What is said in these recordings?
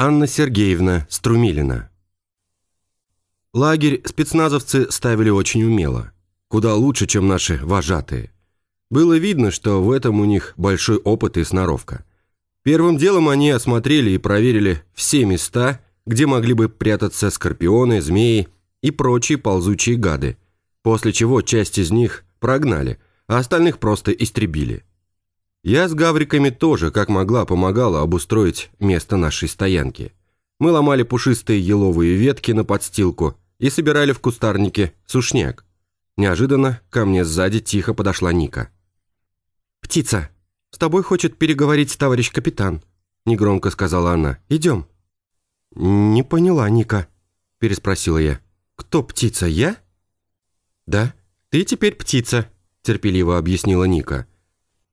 Анна Сергеевна Струмилина. Лагерь спецназовцы ставили очень умело. Куда лучше, чем наши вожатые. Было видно, что в этом у них большой опыт и сноровка. Первым делом они осмотрели и проверили все места, где могли бы прятаться скорпионы, змеи и прочие ползучие гады, после чего часть из них прогнали, а остальных просто истребили. Я с гавриками тоже, как могла, помогала обустроить место нашей стоянки. Мы ломали пушистые еловые ветки на подстилку и собирали в кустарнике сушняк. Неожиданно ко мне сзади тихо подошла Ника. «Птица, с тобой хочет переговорить товарищ капитан», негромко сказала она. «Идем». «Не поняла, Ника», переспросила я. «Кто птица, я?» «Да, ты теперь птица», терпеливо объяснила Ника.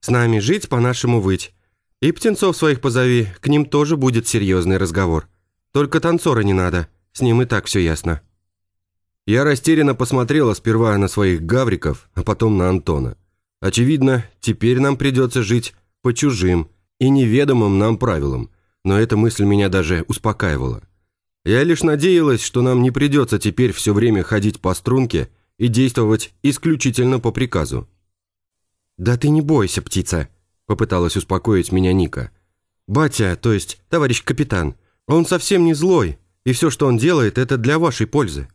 С нами жить, по-нашему выть. И птенцов своих позови, к ним тоже будет серьезный разговор. Только танцора не надо, с ним и так все ясно». Я растерянно посмотрела сперва на своих гавриков, а потом на Антона. Очевидно, теперь нам придется жить по чужим и неведомым нам правилам, но эта мысль меня даже успокаивала. Я лишь надеялась, что нам не придется теперь все время ходить по струнке и действовать исключительно по приказу. «Да ты не бойся, птица», — попыталась успокоить меня Ника. «Батя, то есть товарищ капитан, он совсем не злой, и все, что он делает, это для вашей пользы».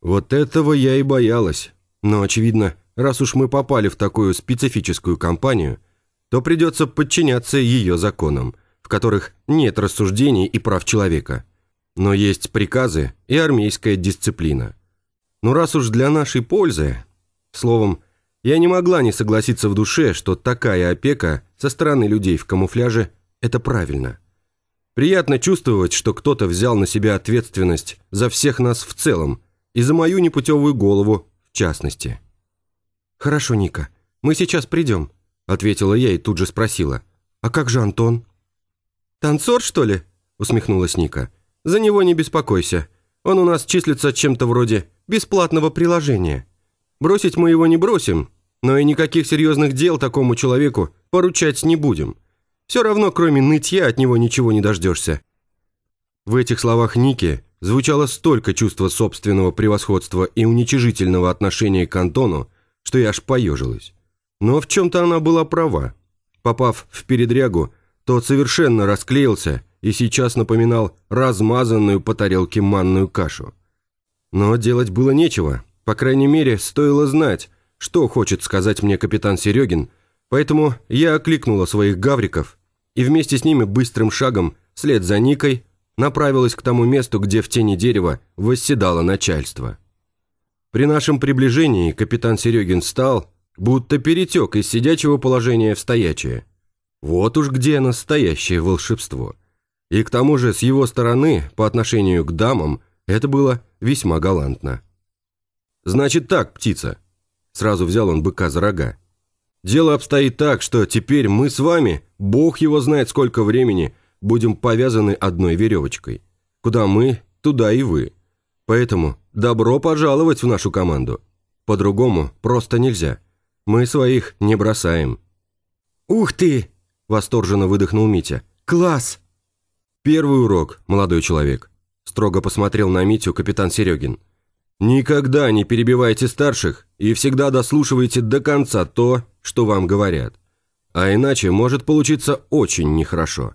Вот этого я и боялась. Но, очевидно, раз уж мы попали в такую специфическую компанию, то придется подчиняться ее законам, в которых нет рассуждений и прав человека. Но есть приказы и армейская дисциплина. Но раз уж для нашей пользы, словом, я не могла не согласиться в душе, что такая опека со стороны людей в камуфляже – это правильно. Приятно чувствовать, что кто-то взял на себя ответственность за всех нас в целом и за мою непутевую голову в частности. «Хорошо, Ника, мы сейчас придем», – ответила я и тут же спросила. «А как же Антон?» «Танцор, что ли?» – усмехнулась Ника. «За него не беспокойся. Он у нас числится чем-то вроде бесплатного приложения». Бросить мы его не бросим, но и никаких серьезных дел такому человеку поручать не будем. Все равно, кроме нытья, от него ничего не дождешься». В этих словах Ники звучало столько чувства собственного превосходства и уничижительного отношения к Антону, что я аж поежилась. Но в чем-то она была права. Попав в передрягу, тот совершенно расклеился и сейчас напоминал размазанную по тарелке манную кашу. Но делать было нечего, по крайней мере, стоило знать, что хочет сказать мне капитан Серегин, поэтому я окликнула своих гавриков и вместе с ними быстрым шагом, вслед за Никой, направилась к тому месту, где в тени дерева восседало начальство. При нашем приближении капитан Серегин встал, будто перетек из сидячего положения в стоячее. Вот уж где настоящее волшебство. И к тому же с его стороны, по отношению к дамам, это было весьма галантно. «Значит так, птица». Сразу взял он быка за рога. «Дело обстоит так, что теперь мы с вами, бог его знает сколько времени, будем повязаны одной веревочкой. Куда мы, туда и вы. Поэтому добро пожаловать в нашу команду. По-другому просто нельзя. Мы своих не бросаем». «Ух ты!» – восторженно выдохнул Митя. «Класс!» «Первый урок, молодой человек», – строго посмотрел на Митю капитан Серегин. Никогда не перебивайте старших и всегда дослушивайте до конца то, что вам говорят. А иначе может получиться очень нехорошо.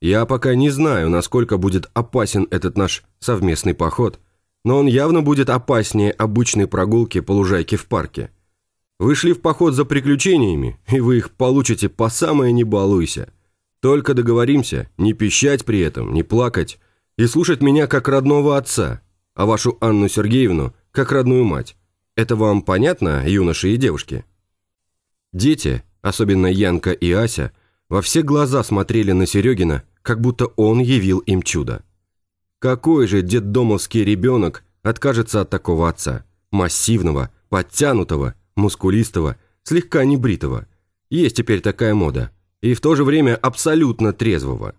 Я пока не знаю, насколько будет опасен этот наш совместный поход, но он явно будет опаснее обычной прогулки по лужайке в парке. Вы шли в поход за приключениями, и вы их получите по самое не балуйся. Только договоримся, не пищать при этом, не плакать и слушать меня как родного отца – а вашу Анну Сергеевну как родную мать. Это вам понятно, юноши и девушки?» Дети, особенно Янка и Ася, во все глаза смотрели на Серегина, как будто он явил им чудо. Какой же детдомовский ребенок откажется от такого отца? Массивного, подтянутого, мускулистого, слегка небритого. Есть теперь такая мода. И в то же время абсолютно трезвого.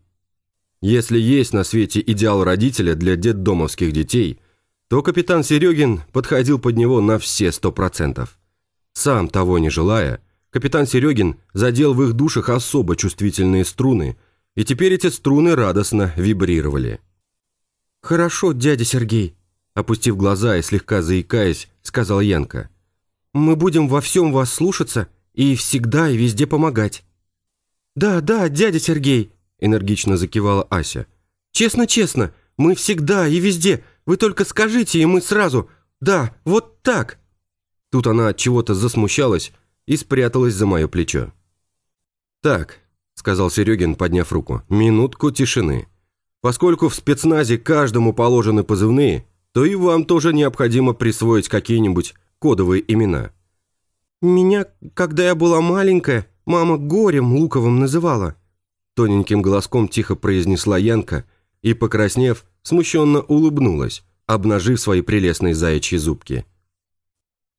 Если есть на свете идеал родителя для детдомовских детей – то капитан Серегин подходил под него на все сто процентов. Сам того не желая, капитан Серегин задел в их душах особо чувствительные струны, и теперь эти струны радостно вибрировали. «Хорошо, дядя Сергей», – опустив глаза и слегка заикаясь, сказала Янка. «Мы будем во всем вас слушаться и всегда и везде помогать». «Да, да, дядя Сергей», – энергично закивала Ася. «Честно-честно, мы всегда и везде, вы только скажите, и мы сразу, да, вот так». Тут она от чего-то засмущалась и спряталась за мое плечо. «Так», – сказал Серегин, подняв руку, – «минутку тишины. Поскольку в спецназе каждому положены позывные, то и вам тоже необходимо присвоить какие-нибудь кодовые имена». «Меня, когда я была маленькая, мама горем луковым называла», тоненьким голоском тихо произнесла Янка и, покраснев, смущенно улыбнулась, обнажив свои прелестные заячьи зубки.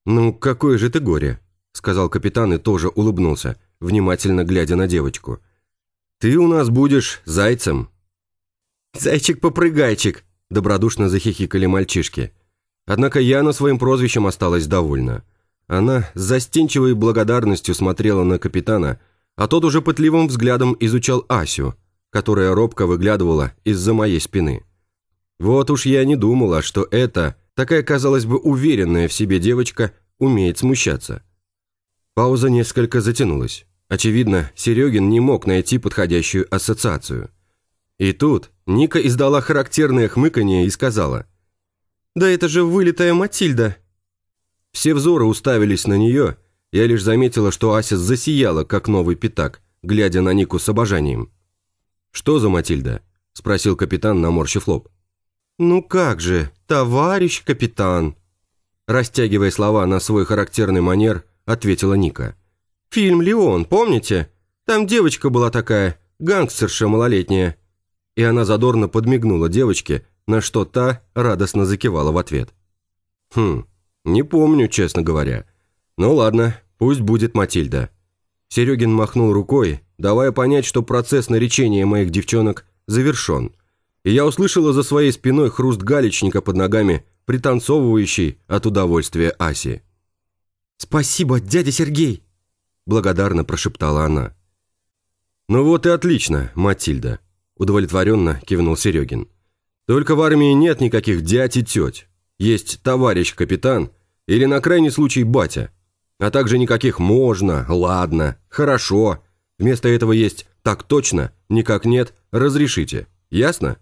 «Ну, какое же ты горе», — сказал капитан и тоже улыбнулся, внимательно глядя на девочку. «Ты у нас будешь зайцем». «Зайчик-попрыгайчик», — добродушно захихикали мальчишки. Однако Яна своим прозвищем осталась довольна. Она с застенчивой благодарностью смотрела на капитана, а тот уже пытливым взглядом изучал Асю, которая робко выглядывала из-за моей спины. Вот уж я не думала, что это, такая, казалось бы, уверенная в себе девочка, умеет смущаться. Пауза несколько затянулась. Очевидно, Серегин не мог найти подходящую ассоциацию. И тут Ника издала характерное хмыканье и сказала. «Да это же вылитая Матильда!» Все взоры уставились на нее, я лишь заметила, что Ася засияла, как новый пятак, глядя на Нику с обожанием. «Что за Матильда?» – спросил капитан, наморщив лоб. «Ну как же, товарищ капитан!» Растягивая слова на свой характерный манер, ответила Ника. «Фильм «Леон», помните? Там девочка была такая, гангстерша малолетняя». И она задорно подмигнула девочке, на что та радостно закивала в ответ. «Хм, не помню, честно говоря. Ну ладно, пусть будет Матильда». Серегин махнул рукой, давая понять, что процесс наречения моих девчонок завершен – и я услышала за своей спиной хруст галечника под ногами, пританцовывающий от удовольствия Аси. «Спасибо, дядя Сергей!» – благодарно прошептала она. «Ну вот и отлично, Матильда», – удовлетворенно кивнул Серегин. «Только в армии нет никаких дядь и теть. Есть товарищ капитан или на крайний случай батя, а также никаких «можно», «ладно», «хорошо». Вместо этого есть «так точно», «никак нет», «разрешите». Ясно?»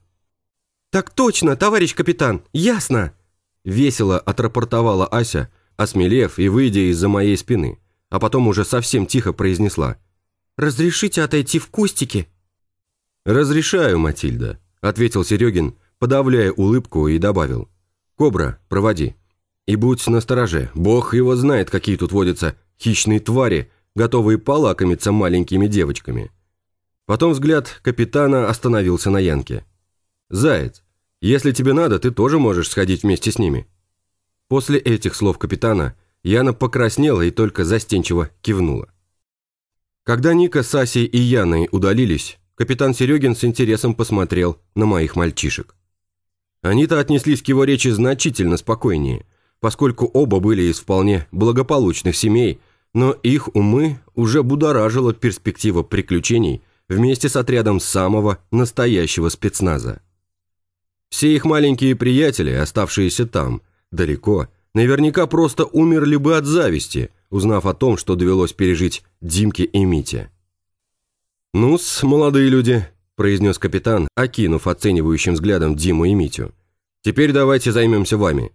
«Так точно, товарищ капитан, ясно!» Весело отрапортовала Ася, осмелев и выйдя из-за моей спины, а потом уже совсем тихо произнесла. «Разрешите отойти в кустики?» «Разрешаю, Матильда», — ответил Серегин, подавляя улыбку и добавил. «Кобра, проводи. И будь настороже, бог его знает, какие тут водятся хищные твари, готовые полакомиться маленькими девочками». Потом взгляд капитана остановился на Янке. «Заяц, если тебе надо, ты тоже можешь сходить вместе с ними». После этих слов капитана Яна покраснела и только застенчиво кивнула. Когда Ника, Саси и Яной удалились, капитан Серегин с интересом посмотрел на моих мальчишек. Они-то отнеслись к его речи значительно спокойнее, поскольку оба были из вполне благополучных семей, но их умы уже будоражила перспектива приключений вместе с отрядом самого настоящего спецназа. Все их маленькие приятели, оставшиеся там, далеко, наверняка просто умерли бы от зависти, узнав о том, что довелось пережить Димке и Мите. «Ну-с, молодые люди», – произнес капитан, окинув оценивающим взглядом Диму и Митю. «Теперь давайте займемся вами.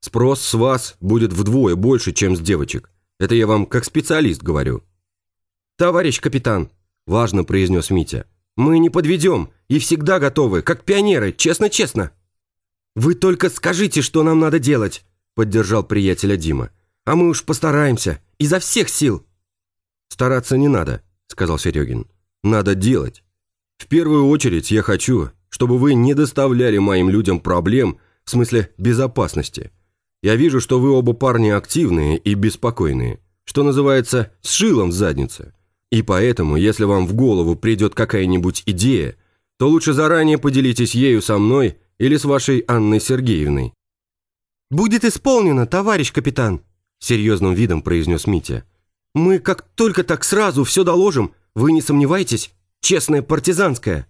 Спрос с вас будет вдвое больше, чем с девочек. Это я вам как специалист говорю». «Товарищ капитан», – важно произнес Митя, мы не подведем и всегда готовы, как пионеры, честно-честно». «Вы только скажите, что нам надо делать», — поддержал приятеля Дима. «А мы уж постараемся, изо всех сил». «Стараться не надо», — сказал Серегин. «Надо делать. В первую очередь я хочу, чтобы вы не доставляли моим людям проблем в смысле безопасности. Я вижу, что вы оба парни активные и беспокойные, что называется, с шилом в заднице. И поэтому, если вам в голову придет какая-нибудь идея, то лучше заранее поделитесь ею со мной или с вашей Анной Сергеевной». «Будет исполнено, товарищ капитан», – серьезным видом произнес Митя. «Мы как только так сразу все доложим, вы не сомневайтесь?» честная партизанская».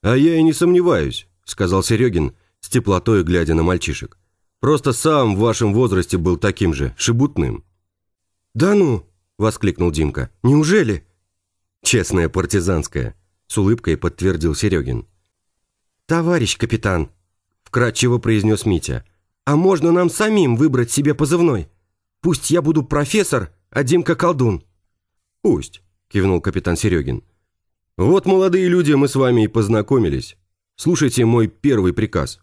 «А я и не сомневаюсь», — сказал Серегин, с теплотой глядя на мальчишек. «Просто сам в вашем возрасте был таким же, шебутным». «Да ну!» — воскликнул Димка. «Неужели?» «Честная партизанская», — с улыбкой подтвердил Серегин. «Товарищ капитан», — вкратчиво произнес Митя, «а можно нам самим выбрать себе позывной? Пусть я буду профессор, а Димка колдун». «Пусть», — кивнул капитан Серегин. «Вот, молодые люди, мы с вами и познакомились. Слушайте мой первый приказ.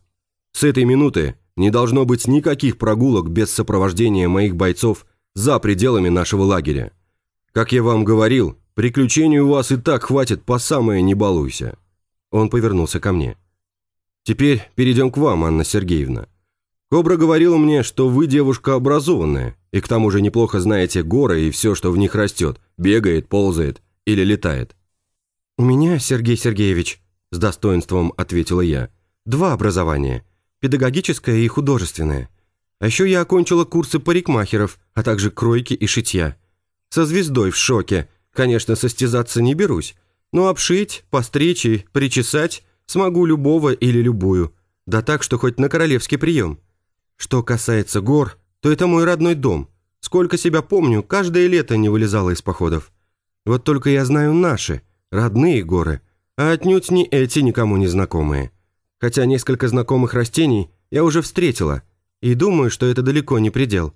С этой минуты не должно быть никаких прогулок без сопровождения моих бойцов за пределами нашего лагеря. Как я вам говорил, приключений у вас и так хватит по самое не балуйся». Он повернулся ко мне. «Теперь перейдем к вам, Анна Сергеевна. Кобра говорила мне, что вы девушка образованная, и к тому же неплохо знаете горы и все, что в них растет, бегает, ползает или летает». «У меня, Сергей Сергеевич», – с достоинством ответила я, – «два образования – педагогическое и художественное. А еще я окончила курсы парикмахеров, а также кройки и шитья. Со звездой в шоке, конечно, состязаться не берусь, но обшить, постричь и причесать смогу любого или любую, да так, что хоть на королевский прием». Что касается гор, то это мой родной дом. Сколько себя помню, каждое лето не вылезала из походов. Вот только я знаю наши, родные горы, а отнюдь не эти никому не знакомые. Хотя несколько знакомых растений я уже встретила, и думаю, что это далеко не предел.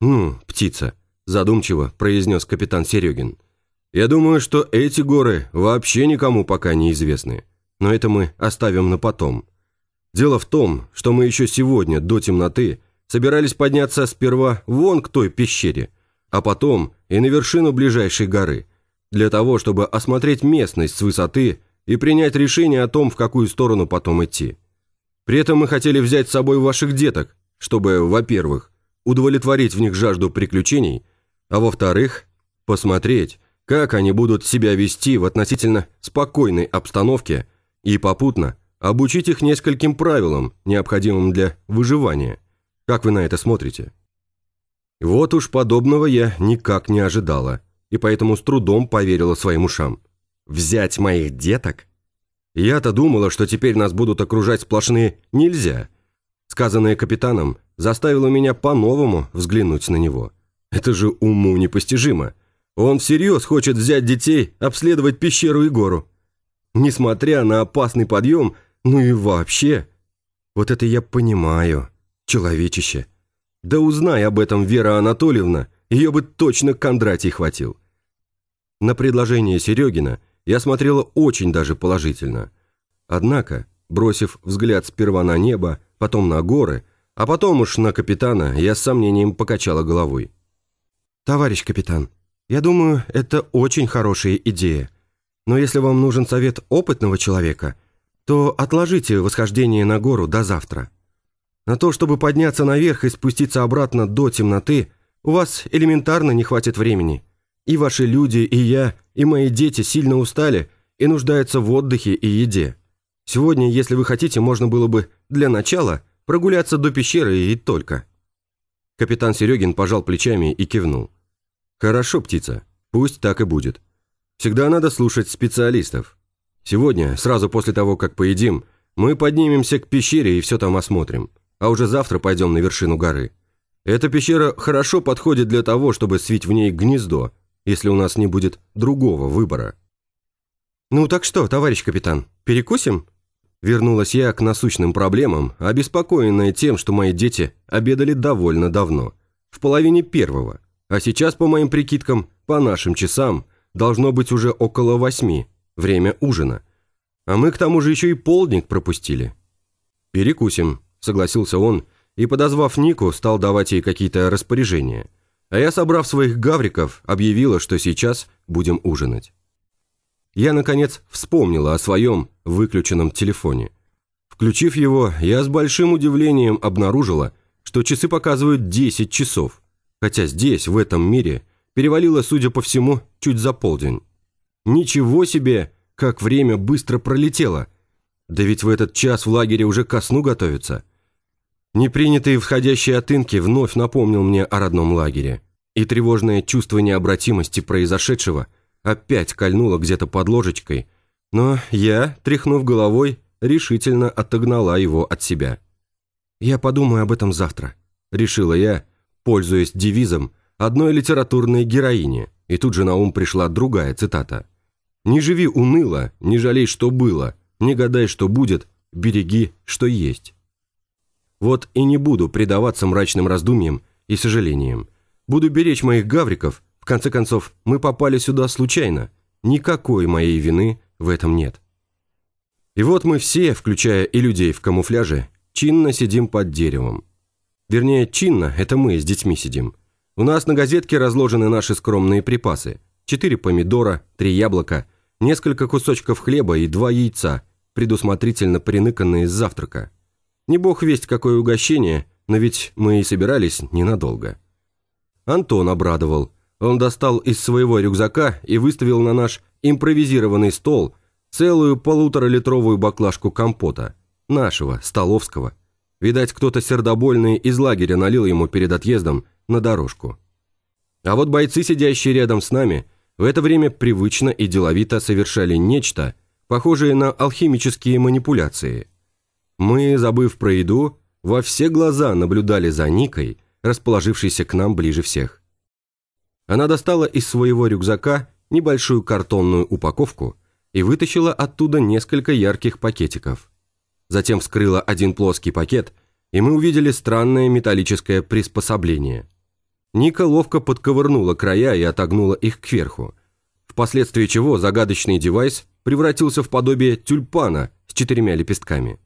«Ну, птица», – задумчиво произнес капитан Серегин. «Я думаю, что эти горы вообще никому пока не известны, но это мы оставим на потом». Дело в том, что мы еще сегодня, до темноты, собирались подняться сперва вон к той пещере, а потом и на вершину ближайшей горы, для того, чтобы осмотреть местность с высоты и принять решение о том, в какую сторону потом идти. При этом мы хотели взять с собой ваших деток, чтобы, во-первых, удовлетворить в них жажду приключений, а во-вторых, посмотреть, как они будут себя вести в относительно спокойной обстановке и попутно – обучить их нескольким правилам, необходимым для выживания. Как вы на это смотрите? Вот уж подобного я никак не ожидала, и поэтому с трудом поверила своим ушам. Взять моих деток? Я-то думала, что теперь нас будут окружать сплошные «нельзя». Сказанное капитаном заставило меня по-новому взглянуть на него. Это же уму непостижимо. Он всерьез хочет взять детей, обследовать пещеру и гору. Несмотря на опасный подъем, ну и вообще, вот это я понимаю, человечище. Да узнай об этом Вера Анатольевна, ее бы точно Кондратий хватил. На предложение Серегина я смотрела очень даже положительно. Однако, бросив взгляд сперва на небо, потом на горы, а потом уж на капитана, я с сомнением покачала головой. «Товарищ капитан, я думаю, это очень хорошая идея. Но если вам нужен совет опытного человека – то отложите восхождение на гору до завтра. На то, чтобы подняться наверх и спуститься обратно до темноты, у вас элементарно не хватит времени. И ваши люди, и я, и мои дети сильно устали и нуждаются в отдыхе и еде. Сегодня, если вы хотите, можно было бы для начала прогуляться до пещеры и только». Капитан Серегин пожал плечами и кивнул. «Хорошо, птица, пусть так и будет. Всегда надо слушать специалистов. Сегодня, сразу после того, как поедим, мы поднимемся к пещере и все там осмотрим. А уже завтра пойдем на вершину горы. Эта пещера хорошо подходит для того, чтобы свить в ней гнездо, если у нас не будет другого выбора. «Ну так что, товарищ капитан, перекусим?» Вернулась я к насущным проблемам, обеспокоенная тем, что мои дети обедали довольно давно, в половине первого, а сейчас, по моим прикидкам, по нашим часам, должно быть уже около восьми, Время ужина. А мы к тому же еще и полдник пропустили. «Перекусим», — согласился он, и, подозвав Нику, стал давать ей какие-то распоряжения. А я, собрав своих гавриков, объявила, что сейчас будем ужинать. Я, наконец, вспомнила о своем выключенном телефоне. Включив его, я с большим удивлением обнаружила, что часы показывают 10 часов, хотя здесь, в этом мире, перевалило, судя по всему, чуть за полдень. Ничего себе, как время быстро пролетело. Да ведь в этот час в лагере уже ко сну готовятся. Непринятые входящие отынки вновь напомнил мне о родном лагере. И тревожное чувство необратимости произошедшего опять кольнуло где-то под ложечкой, но я, тряхнув головой, решительно отогнала его от себя. «Я подумаю об этом завтра», — решила я, пользуясь девизом одной литературной героини, и тут же на ум пришла другая цитата. «Не живи уныло, не жалей, что было, не гадай, что будет, береги, что есть». Вот и не буду предаваться мрачным раздумьям и сожалениям. Буду беречь моих гавриков, в конце концов, мы попали сюда случайно. Никакой моей вины в этом нет. И вот мы все, включая и людей в камуфляже, чинно сидим под деревом. Вернее, чинно – это мы с детьми сидим. У нас на газетке разложены наши скромные припасы. Четыре помидора, три яблока, несколько кусочков хлеба и два яйца, предусмотрительно приныканные с завтрака. Не бог весть какое угощение, но ведь мы и собирались ненадолго. Антон обрадовал. Он достал из своего рюкзака и выставил на наш импровизированный стол целую полуторалитровую баклажку компота. Нашего, столовского. Видать, кто-то сердобольный из лагеря налил ему перед отъездом на дорожку. А вот бойцы, сидящие рядом с нами, в это время привычно и деловито совершали нечто, похожее на алхимические манипуляции. Мы, забыв про еду, во все глаза наблюдали за Никой, расположившейся к нам ближе всех. Она достала из своего рюкзака небольшую картонную упаковку и вытащила оттуда несколько ярких пакетиков. Затем вскрыла один плоский пакет, и мы увидели странное металлическое приспособление. Ника ловко подковырнула края и отогнула их кверху, впоследствии чего загадочный девайс превратился в подобие тюльпана с четырьмя лепестками.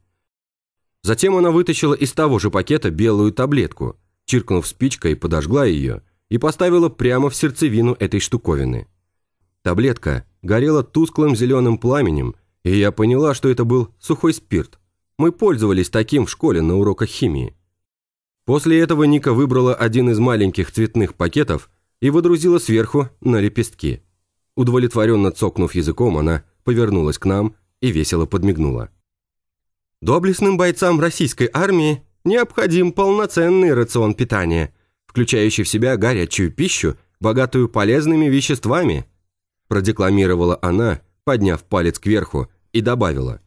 Затем она вытащила из того же пакета белую таблетку, чиркнув спичкой, подожгла ее и поставила прямо в сердцевину этой штуковины. Таблетка горела тусклым зеленым пламенем, и я поняла, что это был сухой спирт. Мы пользовались таким в школе на уроках химии. После этого Ника выбрала один из маленьких цветных пакетов и водрузила сверху на лепестки. Удовлетворенно цокнув языком, она повернулась к нам и весело подмигнула. Доблестным бойцам российской армии необходим полноценный рацион питания, включающий в себя горячую пищу, богатую полезными веществами, продекламировала она, подняв палец кверху, и добавила.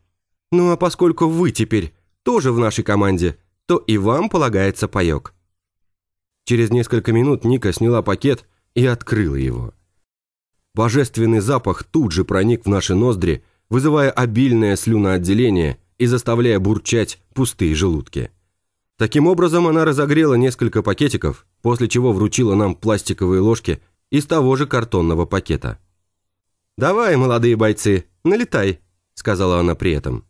«Ну а поскольку вы теперь тоже в нашей команде, то и вам полагается паёк». Через несколько минут Ника сняла пакет и открыла его. Божественный запах тут же проник в наши ноздри, вызывая обильное слюноотделение и заставляя бурчать пустые желудки. Таким образом, она разогрела несколько пакетиков, после чего вручила нам пластиковые ложки из того же картонного пакета. «Давай, молодые бойцы, налетай», — сказала она при этом.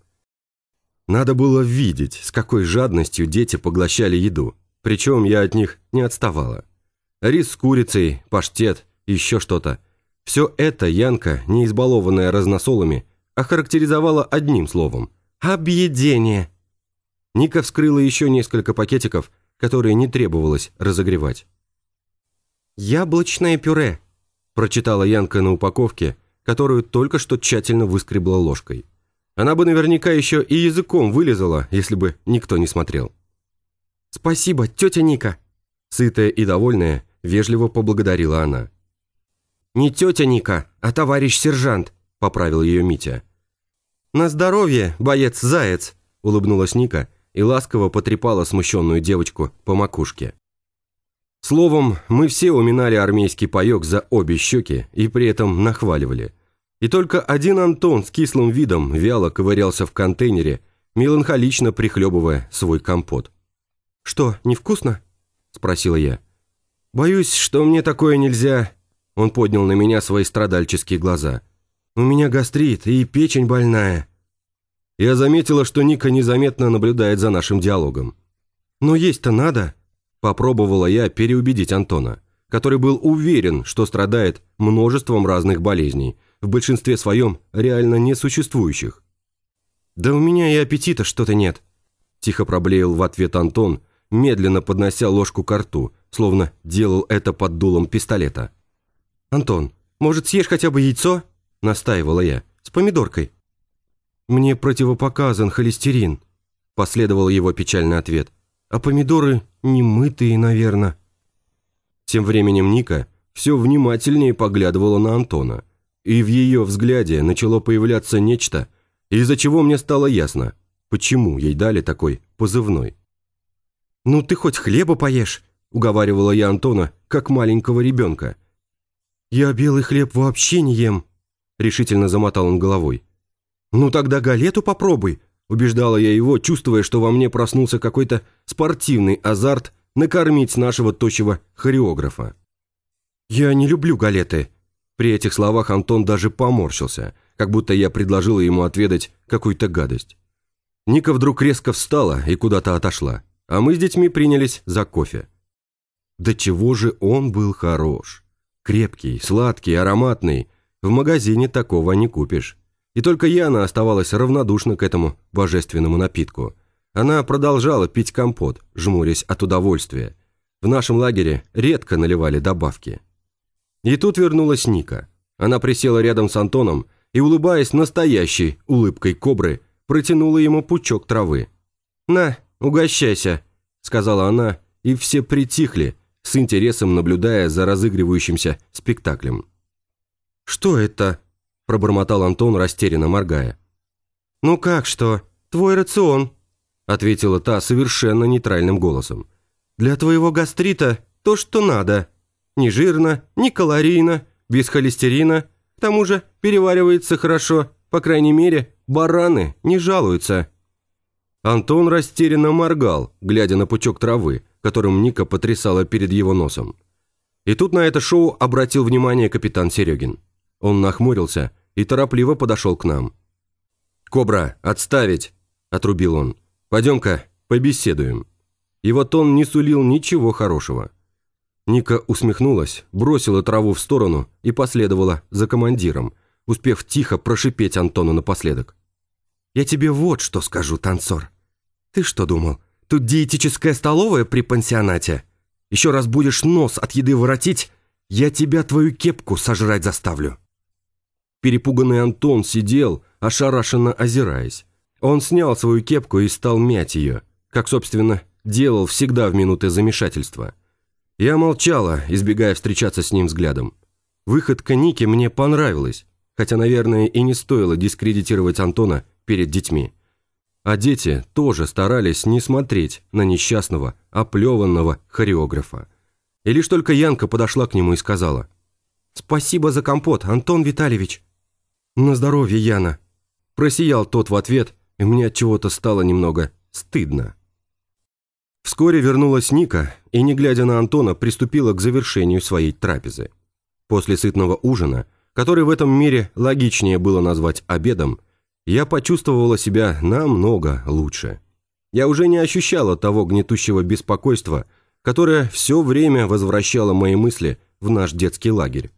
Надо было видеть, с какой жадностью дети поглощали еду, причем я от них не отставала. Рис с курицей, паштет, еще что-то. Все это Янка, не избалованная разносолами, охарактеризовала одним словом – Объедение. Ника вскрыла еще несколько пакетиков, которые не требовалось разогревать. «Яблочное пюре», – прочитала Янка на упаковке, которую только что тщательно выскребла ложкой. Она бы наверняка еще и языком вылезала, если бы никто не смотрел. «Спасибо, тетя Ника», – сытая и довольная, вежливо поблагодарила она. «Не тетя Ника, а товарищ сержант», – поправил ее Митя. «На здоровье, боец-заяц!» – улыбнулась Ника и ласково потрепала смущенную девочку по макушке. Словом, мы все уминали армейский паёк за обе щеки и при этом нахваливали. И только один Антон с кислым видом вяло ковырялся в контейнере, меланхолично прихлебывая свой компот. «Что, невкусно?» – спросила я. «Боюсь, что мне такое нельзя...» Он поднял на меня свои страдальческие глаза – у меня гастрит и печень больная». Я заметила, что Ника незаметно наблюдает за нашим диалогом. «Но есть-то надо», – попробовала я переубедить Антона, который был уверен, что страдает множеством разных болезней, в большинстве своем реально несуществующих. «Да у меня и аппетита что-то нет», – тихо проблеял в ответ Антон, медленно поднося ложку к рту, словно делал это под дулом пистолета. «Антон, может, съешь хотя бы яйцо?» – настаивала я. «С помидоркой». «Мне противопоказан холестерин», – последовал его печальный ответ. «А помидоры немытые, наверное». Тем временем Ника все внимательнее поглядывала на Антона. и в ее взгляде начало появляться нечто, из-за чего мне стало ясно, почему ей дали такой позывной. «Ну ты хоть хлеба поешь», – уговаривала я Антона, как маленького ребенка. «Я белый хлеб вообще не ем», – решительно замотал он головой. «Ну тогда галету попробуй», – убеждала я его, чувствуя, что во мне проснулся какой-то спортивный азарт накормить нашего тощего хореографа. «Я не люблю галеты». При этих словах Антон даже поморщился, как будто я предложила ему отведать какую-то гадость. Ника вдруг резко встала и куда-то отошла, а мы с детьми принялись за кофе. Да чего же он был хорош. Крепкий, сладкий, ароматный. В магазине такого не купишь. И только Яна оставалась равнодушна к этому божественному напитку. Она продолжала пить компот, жмурясь от удовольствия. В нашем лагере редко наливали добавки. И тут вернулась Ника. Она присела рядом с Антоном и, улыбаясь настоящей улыбкой кобры, протянула ему пучок травы. «На, угощайся», — сказала она, и все притихли, с интересом наблюдая за разыгрывающимся спектаклем. «Что это?» – пробормотал Антон, растерянно моргая. «Ну как что? Твой рацион», – ответила та совершенно нейтральным голосом. «Для твоего гастрита то, что надо. Не жирно, не калорийно, без холестерина. К тому же переваривается хорошо, по крайней мере, бараны не жалуются». Антон растерянно моргал, глядя на пучок травы, которым Ника потрясала перед его носом. И тут на это шоу обратил внимание капитан Серегин. Он нахмурился и торопливо подошел к нам. «Кобра, отставить!» – отрубил он. «Пойдем-ка, побеседуем». И вот он не сулил ничего хорошего. Ника усмехнулась, бросила траву в сторону и последовала за командиром, успев тихо прошипеть Антону напоследок. «Я тебе вот что скажу, танцор. Ты что думал, тут диетическая столовая при пансионате? Еще раз будешь нос от еды воротить, я тебя твою кепку сожрать заставлю». Перепуганный Антон сидел, ошарашенно озираясь. Он снял свою кепку и стал мять ее, как, собственно, делал всегда в минуты замешательства. Я молчала, избегая встречаться с ним взглядом. Выходка Ники мне понравилась, хотя, наверное, и не стоило дискредитировать Антона перед детьми. А дети тоже старались не смотреть на несчастного, оплеванного хореографа. И лишь только Янка подошла к нему и сказала «Спасибо за компот, Антон Витальевич». «На здоровье, Яна!» Просиял тот в ответ, и мне от чего-то стало немного стыдно. Вскоре вернулась Ника и, не глядя на Антона, приступила к завершению своей трапезы. После сытного ужина, который в этом мире логичнее было назвать обедом, я почувствовала себя намного лучше. Я уже не ощущала того гнетущего беспокойства, которое все время возвращало мои мысли в наш детский лагерь.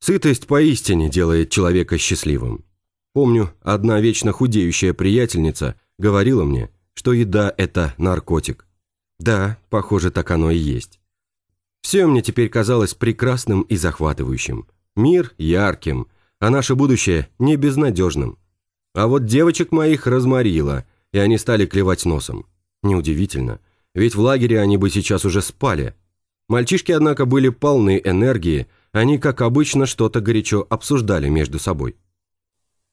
Сытость поистине делает человека счастливым. Помню, одна вечно худеющая приятельница говорила мне, что еда – это наркотик. Да, похоже, так оно и есть. Все мне теперь казалось прекрасным и захватывающим. Мир ярким, а наше будущее не безнадежным. А вот девочек моих разморило, и они стали клевать носом. Неудивительно, ведь в лагере они бы сейчас уже спали. Мальчишки, однако, были полны энергии, они, как обычно, что-то горячо обсуждали между собой.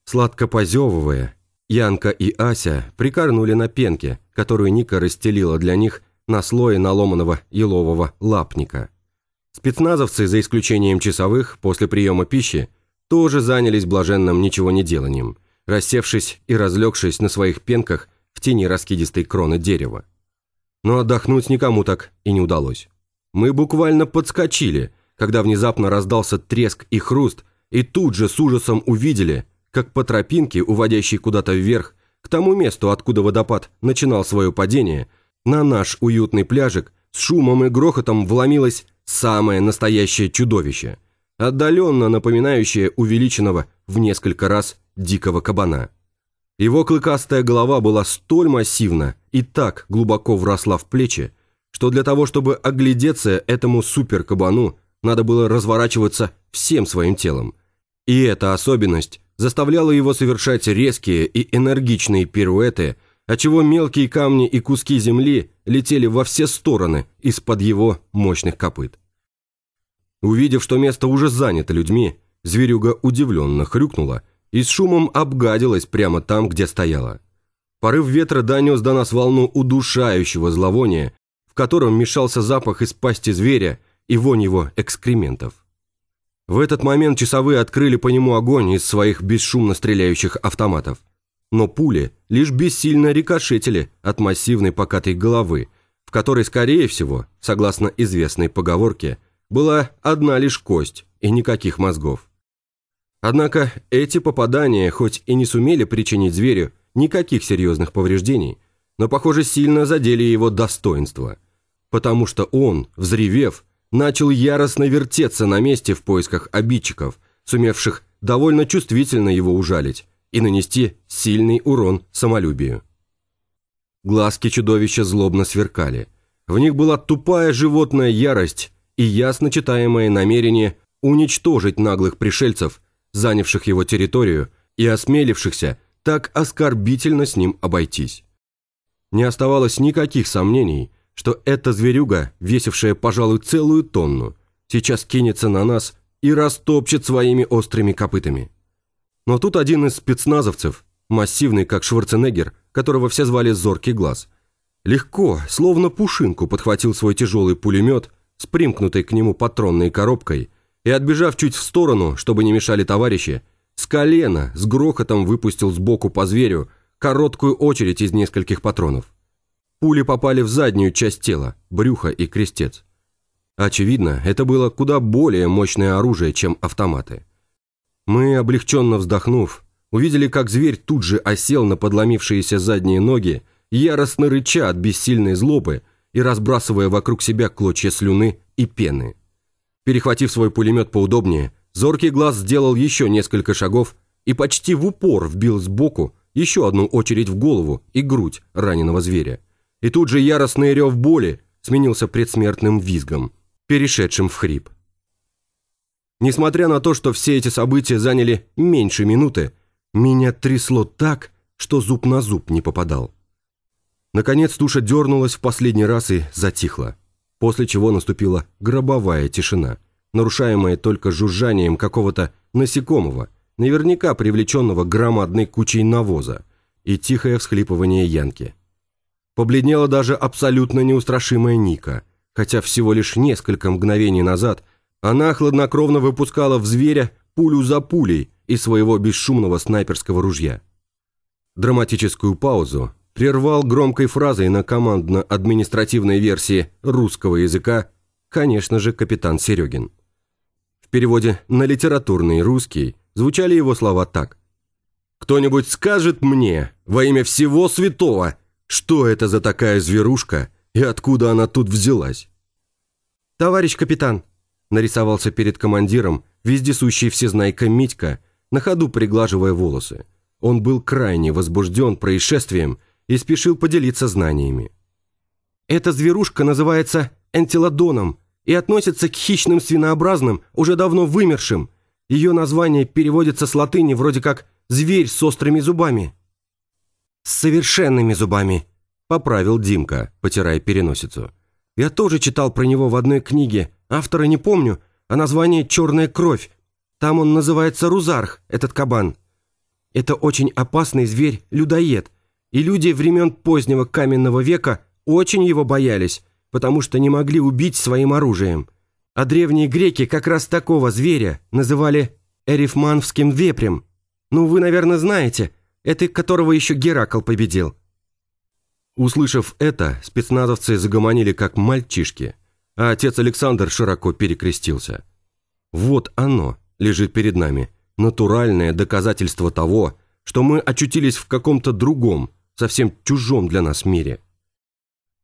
Сладко позевывая, Янка и Ася прикорнули на пенке, которую Ника расстелила для них на слое наломанного елового лапника. Спецназовцы, за исключением часовых, после приема пищи, тоже занялись блаженным ничего не деланием, рассевшись и разлегшись на своих пенках в тени раскидистой кроны дерева. Но отдохнуть никому так и не удалось. Мы буквально подскочили – когда внезапно раздался треск и хруст, и тут же с ужасом увидели, как по тропинке, уводящей куда-то вверх, к тому месту, откуда водопад начинал свое падение, на наш уютный пляжик с шумом и грохотом вломилось самое настоящее чудовище, отдаленно напоминающее увеличенного в несколько раз дикого кабана. Его клыкастая голова была столь массивна и так глубоко вросла в плечи, что для того, чтобы оглядеться этому суперкабану, надо было разворачиваться всем своим телом. И эта особенность заставляла его совершать резкие и энергичные пируэты, отчего мелкие камни и куски земли летели во все стороны из-под его мощных копыт. Увидев, что место уже занято людьми, Зверюга удивленно хрюкнула и с шумом обгадилась прямо там, где стояла. Порыв ветра донес до нас волну удушающего зловония, в котором мешался запах из пасти зверя и вонь его экскрементов. В этот момент часовые открыли по нему огонь из своих бесшумно стреляющих автоматов. Но пули лишь бессильно рикошетили от массивной покатой головы, в которой, скорее всего, согласно известной поговорке, была одна лишь кость и никаких мозгов. Однако эти попадания хоть и не сумели причинить зверю никаких серьезных повреждений, но, похоже, сильно задели его достоинство, потому что он, взревев, начал яростно вертеться на месте в поисках обидчиков, сумевших довольно чувствительно его ужалить и нанести сильный урон самолюбию. Глазки чудовища злобно сверкали. В них была тупая животная ярость и ясно читаемое намерение уничтожить наглых пришельцев занявших его территорию и осмелившихся так оскорбительно с ним обойтись. Не оставалось никаких сомнений, что эта зверюга, весившая, пожалуй, целую тонну, сейчас кинется на нас и растопчет своими острыми копытами. Но тут один из спецназовцев, массивный как Шварценеггер, которого все звали «Зоркий глаз», легко, словно пушинку, подхватил свой тяжелый пулемет с примкнутой к нему патронной коробкой и, отбежав чуть в сторону, чтобы не мешали товарищи, с колена с грохотом выпустил сбоку по зверю короткую очередь из нескольких патронов. Пули попали в заднюю часть тела, брюхо и крестец. Очевидно, это было куда более мощное оружие, чем автоматы. Мы, облегченно вздохнув, увидели, как зверь тут же осел на подломившиеся задние ноги, яростно рыча от бессильной злобы и разбрасывая вокруг себя клочья слюны и пены. Перехватив свой пулемет поудобнее, зоркий глаз сделал еще несколько шагов и почти в упор вбил сбоку еще одну очередь в голову и грудь раненого зверя. И тут же яростный рев боли сменился предсмертным визгом, перешедшим в хрип. Несмотря на то, что все эти события заняли меньше минуты, меня трясло так, что зуб на зуб не попадал. Наконец туша дернулась в последний раз и затихла после чего наступила гробовая тишина, нарушаемая только жужжанием какого-то насекомого, наверняка привлеченного громадной кучей навоза, и тихое всхлипывание Янки. Побледнела даже абсолютно неустрашимая Ника, хотя всего лишь несколько мгновений назад она хладнокровно выпускала в зверя пулю за пулей из своего бесшумного снайперского ружья. Драматическую паузу прервал громкой фразой на командно-административной версии русского языка, конечно же, капитан Серегин. В переводе на литературный русский звучали его слова так. «Кто-нибудь скажет мне, во имя всего святого, что это за такая зверушка и откуда она тут взялась?» «Товарищ капитан», – нарисовался перед командиром вездесущий всезнайка Митька, на ходу приглаживая волосы. Он был крайне возбужден происшествием и спешил поделиться знаниями. Эта зверушка называется энтилодоном и относится к хищным свинообразным, уже давно вымершим. Ее название переводится с латыни вроде как «зверь с острыми зубами». «С совершенными зубами», – поправил Димка, потирая переносицу. «Я тоже читал про него в одной книге, автора не помню, а название «Черная кровь». Там он называется Рузарх, этот кабан. Это очень опасный зверь-людоед, и люди времен позднего каменного века очень его боялись, потому что не могли убить своим оружием. А древние греки как раз такого зверя называли эрифманским вепрем. Ну, вы, наверное, знаете, это которого еще Геракл победил. Услышав это, спецназовцы загомонили как мальчишки, а отец Александр широко перекрестился. Вот оно лежит перед нами, натуральное доказательство того, что мы очутились в каком-то другом, совсем чужом для нас мире.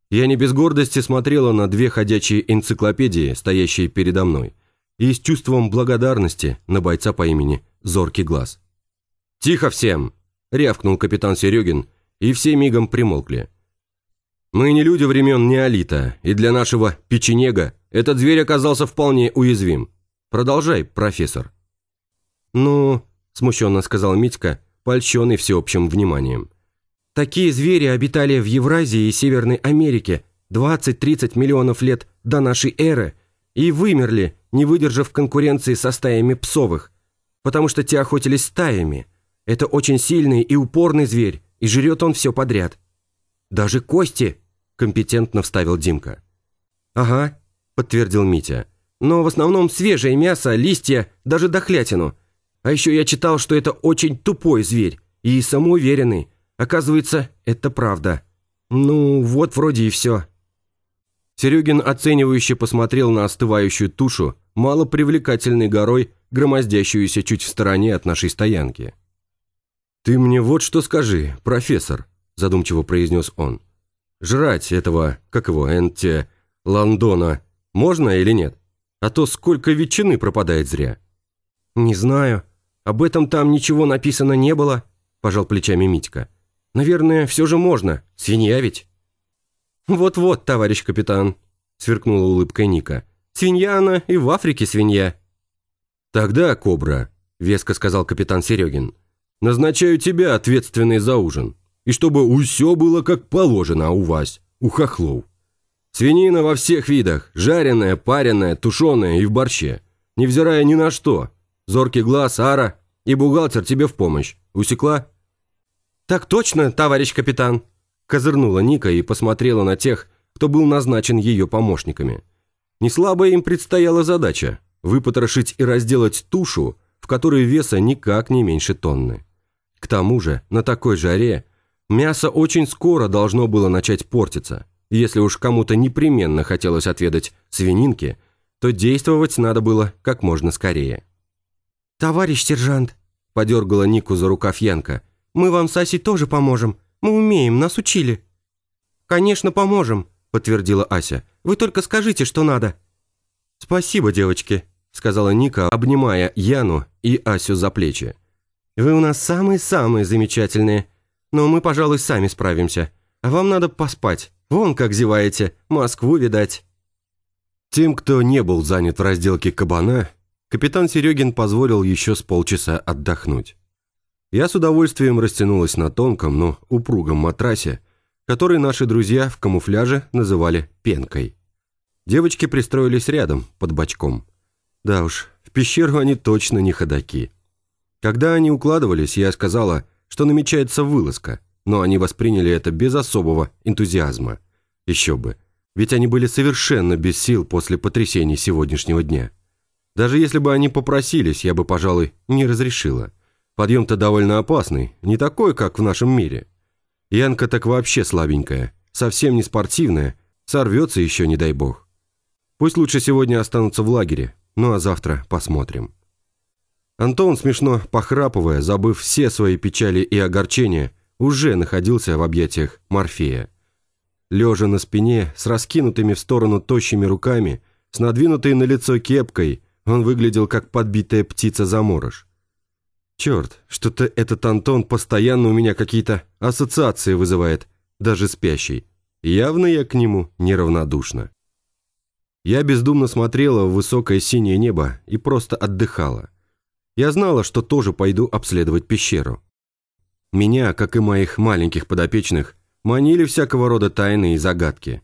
Я не без гордости смотрела на две ходячие энциклопедии, стоящие передо мной, и с чувством благодарности на бойца по имени Зоркий Глаз. «Тихо всем!» – рявкнул капитан Серегин, и все мигом примолкли. «Мы не люди времен неолита, и для нашего печенега этот зверь оказался вполне уязвим. Продолжай, профессор». «Ну...» – смущенно сказал Митька, польщенный всеобщим вниманием – Такие звери обитали в Евразии и Северной Америке 20-30 миллионов лет до нашей эры и вымерли, не выдержав конкуренции со стаями псовых. потому что те охотились стаями. Это очень сильный и упорный зверь, и жрет он все подряд. Даже кости, компетентно вставил Димка. Ага, подтвердил Митя. Но в основном свежее мясо, листья, даже дохлятину. А еще я читал, что это очень тупой зверь и самоуверенный. Оказывается, это правда. Ну, вот вроде и все. Серегин оценивающе посмотрел на остывающую тушу, малопривлекательной горой, громоздящуюся чуть в стороне от нашей стоянки. «Ты мне вот что скажи, профессор», – задумчиво произнес он. «Жрать этого, как его, энте, Лондона, можно или нет? А то сколько ветчины пропадает зря». «Не знаю. Об этом там ничего написано не было», – пожал плечами Митька. «Наверное, все же можно. Свинья ведь». «Вот-вот, товарищ капитан», – сверкнула улыбкой Ника. «Свинья она и в Африке свинья». «Тогда, Кобра», – веско сказал капитан Серегин, – «назначаю тебя ответственной за ужин, и чтобы все было как положено у вас, у хохлов. Свинина во всех видах, жареная, пареная, тушеная и в борще, невзирая ни на что. Зоркий глаз, ара и бухгалтер тебе в помощь. Усекла?» «Так точно, товарищ капитан», – козырнула Ника и посмотрела на тех, кто был назначен ее помощниками. Неслабая им предстояла задача – выпотрошить и разделать тушу, в которой веса никак не меньше тонны. К тому же, на такой жаре мясо очень скоро должно было начать портиться. Если уж кому-то непременно хотелось отведать свининки, то действовать надо было как можно скорее. «Товарищ сержант», – подергала Нику за рукав Янка, – «мы вам с Асей тоже поможем. Мы умеем, нас учили». «Конечно, поможем», – подтвердила Ася. «Вы только скажите, что надо». «Спасибо, девочки», – сказала Ника, обнимая Яну и Асю за плечи. «Вы у нас самые-самые замечательные, но мы, пожалуй, сами справимся. А вам надо поспать. Вон как зеваете, Москву видать». Тем, кто не был занят в разделке кабана, капитан Серегин позволил еще с полчаса отдохнуть. Я с удовольствием растянулась на тонком, но упругом матрасе, который наши друзья в камуфляже называли «пенкой». Девочки пристроились рядом, под бочком. Да уж, в пещеру они точно не ходаки. Когда они укладывались, я сказала, что намечается вылазка, но они восприняли это без особого энтузиазма. Еще бы, ведь они были совершенно без сил после потрясений сегодняшнего дня. Даже если бы они попросились, я бы, пожалуй, не разрешила. Подъем-то довольно опасный, не такой, как в нашем мире. Янка так вообще слабенькая, совсем не спортивная, сорвется еще, не дай бог. Пусть лучше сегодня останутся в лагере, ну а завтра посмотрим. Антон, смешно похрапывая, забыв все свои печали и огорчения, уже находился в объятиях Морфея. Лежа на спине, с раскинутыми в сторону тощими руками, с надвинутой на лицо кепкой, он выглядел как подбитая птица-заморож. Черт, что-то этот Антон постоянно у меня какие-то ассоциации вызывает, даже спящий. Явно я к нему неравнодушна. Я бездумно смотрела в высокое синее небо и просто отдыхала. Я знала, что тоже пойду обследовать пещеру. Меня, как и моих маленьких подопечных, манили всякого рода тайны и загадки.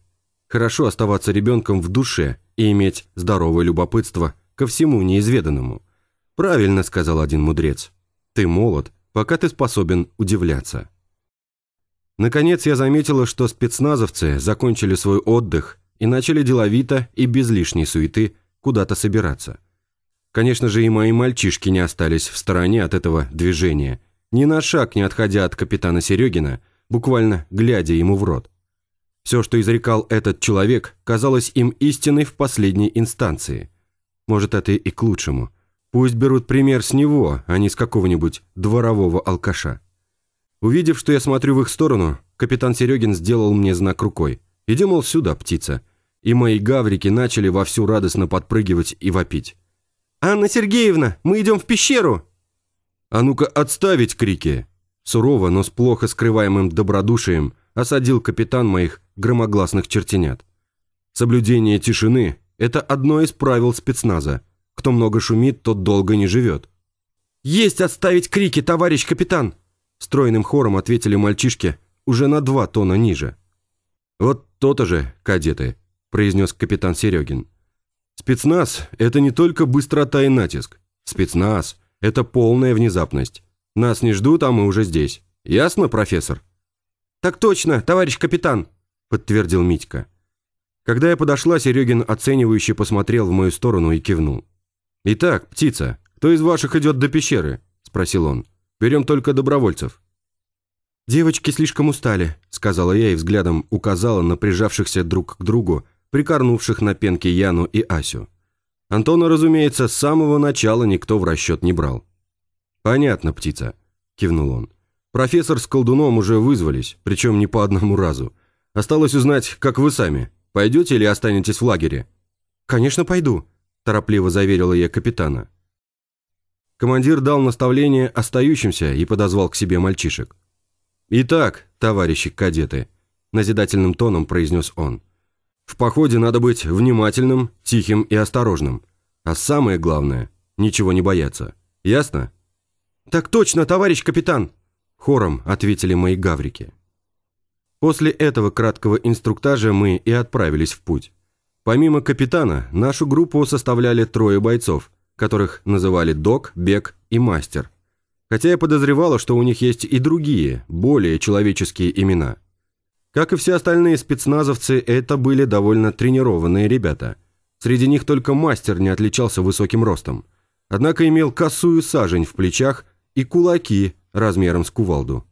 Хорошо оставаться ребенком в душе и иметь здоровое любопытство ко всему неизведанному. Правильно сказал один мудрец. Ты молод, пока ты способен удивляться. Наконец я заметила, что спецназовцы закончили свой отдых и начали деловито и без лишней суеты куда-то собираться. Конечно же, и мои мальчишки не остались в стороне от этого движения, ни на шаг не отходя от капитана Серегина, буквально глядя ему в рот. Все, что изрекал этот человек, казалось им истиной в последней инстанции. Может, это и к лучшему. Пусть берут пример с него, а не с какого-нибудь дворового алкаша. Увидев, что я смотрю в их сторону, капитан Серегин сделал мне знак рукой. «Иди, мол, сюда, птица» и мои гаврики начали вовсю радостно подпрыгивать и вопить. «Анна Сергеевна, мы идем в пещеру!» «А ну-ка отставить крики!» Сурово, но с плохо скрываемым добродушием осадил капитан моих громогласных чертенят. Соблюдение тишины – это одно из правил спецназа. Кто много шумит, тот долго не живет. «Есть отставить крики, товарищ капитан!» Стройным хором ответили мальчишки уже на два тона ниже. «Вот то-то же, кадеты!» – произнес капитан Серегин. «Спецназ – это не только быстрота и натиск. Спецназ Это полная внезапность. Нас не ждут, а мы уже здесь. Ясно, профессор?» «Так точно, товарищ капитан», — подтвердил Митька. Когда я подошла, Серегин оценивающе посмотрел в мою сторону и кивнул. «Итак, птица, кто из ваших идет до пещеры?» – спросил он. «Берем только добровольцев». «Девочки слишком устали», – сказала я и взглядом указала на прижавшихся друг к другу, прикорнувших на пенке Яну и Асю. Антона, разумеется, с самого начала никто в расчет не брал. «Понятно, птица», – кивнул он. «Профессор с колдуном уже вызвались, причем не по одному разу. Осталось узнать, как вы сами. Пойдете или останетесь в лагере?» «Конечно, пойду», – торопливо заверила я капитана. Командир дал наставление остающимся и подозвал к себе мальчишек. «Итак, товарищи кадеты», – назидательным тоном произнес он, «в походе надо быть внимательным, тихим и осторожным. А самое главное – ничего не бояться. Ясно?» «Так точно, товарищ капитан!» – хором ответили мои гаврики. После этого краткого инструктажа мы и отправились в путь. Помимо капитана, нашу группу составляли трое бойцов, которых называли док, бег и мастер – хотя я подозревала, что у них есть и другие, более человеческие имена. Как и все остальные спецназовцы, это были довольно тренированные ребята. Среди них только мастер не отличался высоким ростом, однако имел косую сажень в плечах и кулаки размером с кувалду.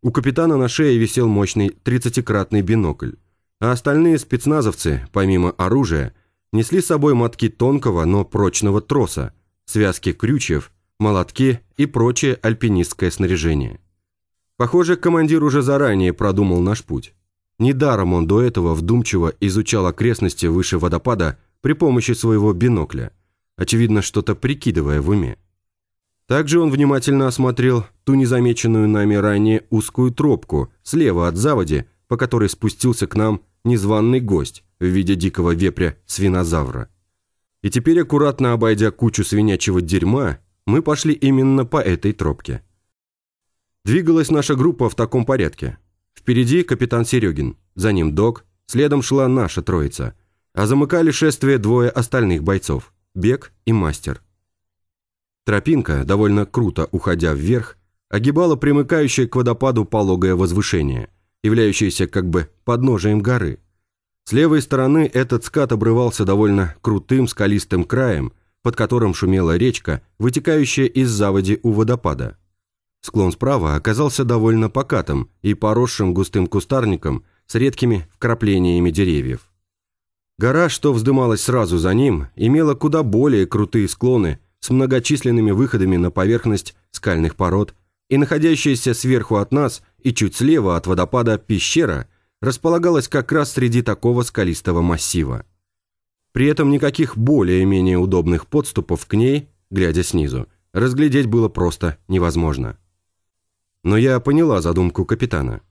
У капитана на шее висел мощный тридцатикратный бинокль, а остальные спецназовцы, помимо оружия, несли с собой мотки тонкого, но прочного троса, связки крючев – молотки и прочее альпинистское снаряжение. Похоже, командир уже заранее продумал наш путь. Недаром он до этого вдумчиво изучал окрестности выше водопада при помощи своего бинокля, очевидно, что-то прикидывая в уме. Также он внимательно осмотрел ту незамеченную нами ранее узкую тропку слева от заводи, по которой спустился к нам незваный гость в виде дикого вепря-свинозавра. И теперь, аккуратно обойдя кучу свинячьего дерьма, мы пошли именно по этой тропке. Двигалась наша группа в таком порядке. Впереди капитан Серегин, за ним док, следом шла наша троица, а замыкали шествие двое остальных бойцов – Бег и Мастер. Тропинка, довольно круто уходя вверх, огибала примыкающее к водопаду пологое возвышение, являющееся как бы подножием горы. С левой стороны этот скат обрывался довольно крутым скалистым краем – под которым шумела речка, вытекающая из заводи у водопада. Склон справа оказался довольно покатым и поросшим густым кустарником с редкими вкраплениями деревьев. Гора, что вздымалась сразу за ним, имела куда более крутые склоны с многочисленными выходами на поверхность скальных пород, и находящаяся сверху от нас и чуть слева от водопада пещера располагалась как раз среди такого скалистого массива. При этом никаких более-менее удобных подступов к ней, глядя снизу, разглядеть было просто невозможно. Но я поняла задумку капитана.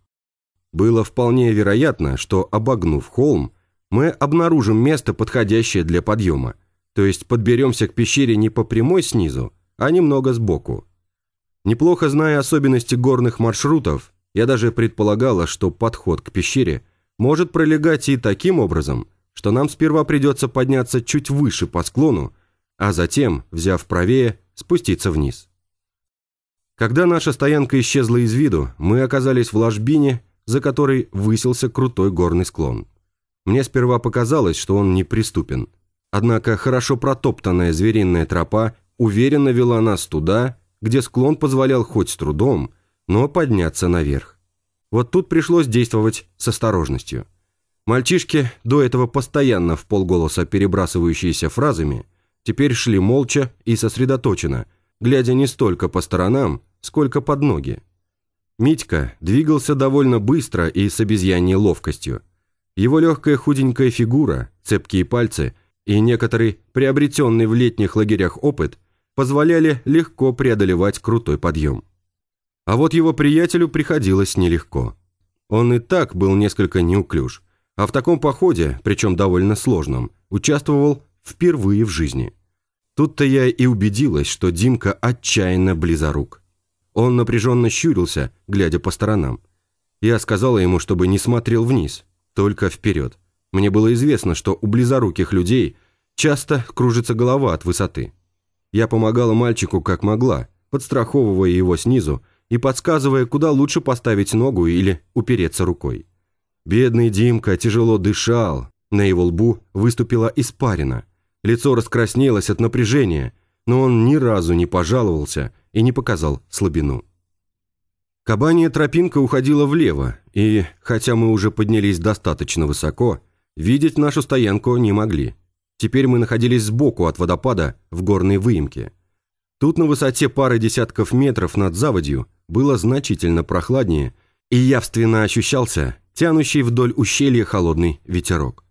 Было вполне вероятно, что, обогнув холм, мы обнаружим место, подходящее для подъема, то есть подберемся к пещере не по прямой снизу, а немного сбоку. Неплохо зная особенности горных маршрутов, я даже предполагала, что подход к пещере может пролегать и таким образом – что нам сперва придется подняться чуть выше по склону, а затем, взяв правее, спуститься вниз. Когда наша стоянка исчезла из виду, мы оказались в ложбине, за которой высился крутой горный склон. Мне сперва показалось, что он неприступен. Однако хорошо протоптанная звериная тропа уверенно вела нас туда, где склон позволял хоть с трудом, но подняться наверх. Вот тут пришлось действовать с осторожностью – Мальчишки, до этого постоянно в полголоса перебрасывающиеся фразами, теперь шли молча и сосредоточенно, глядя не столько по сторонам, сколько под ноги. Митька двигался довольно быстро и с обезьяньей ловкостью. Его легкая худенькая фигура, цепкие пальцы и некоторый приобретенный в летних лагерях опыт позволяли легко преодолевать крутой подъем. А вот его приятелю приходилось нелегко. Он и так был несколько неуклюж – а в таком походе, причем довольно сложном, участвовал впервые в жизни. Тут-то я и убедилась, что Димка отчаянно близорук. Он напряженно щурился, глядя по сторонам. Я сказала ему, чтобы не смотрел вниз, только вперед. Мне было известно, что у близоруких людей часто кружится голова от высоты. Я помогала мальчику как могла, подстраховывая его снизу и подсказывая, куда лучше поставить ногу или упереться рукой. Бедный Димка тяжело дышал, на его лбу выступила испарина. Лицо раскраснелось от напряжения, но он ни разу не пожаловался и не показал слабину. Кабанья тропинка уходила влево, и, хотя мы уже поднялись достаточно высоко, видеть нашу стоянку не могли. Теперь мы находились сбоку от водопада в горной выемке. Тут на высоте пары десятков метров над заводью было значительно прохладнее, и явственно ощущался тянущий вдоль ущелья холодный ветерок.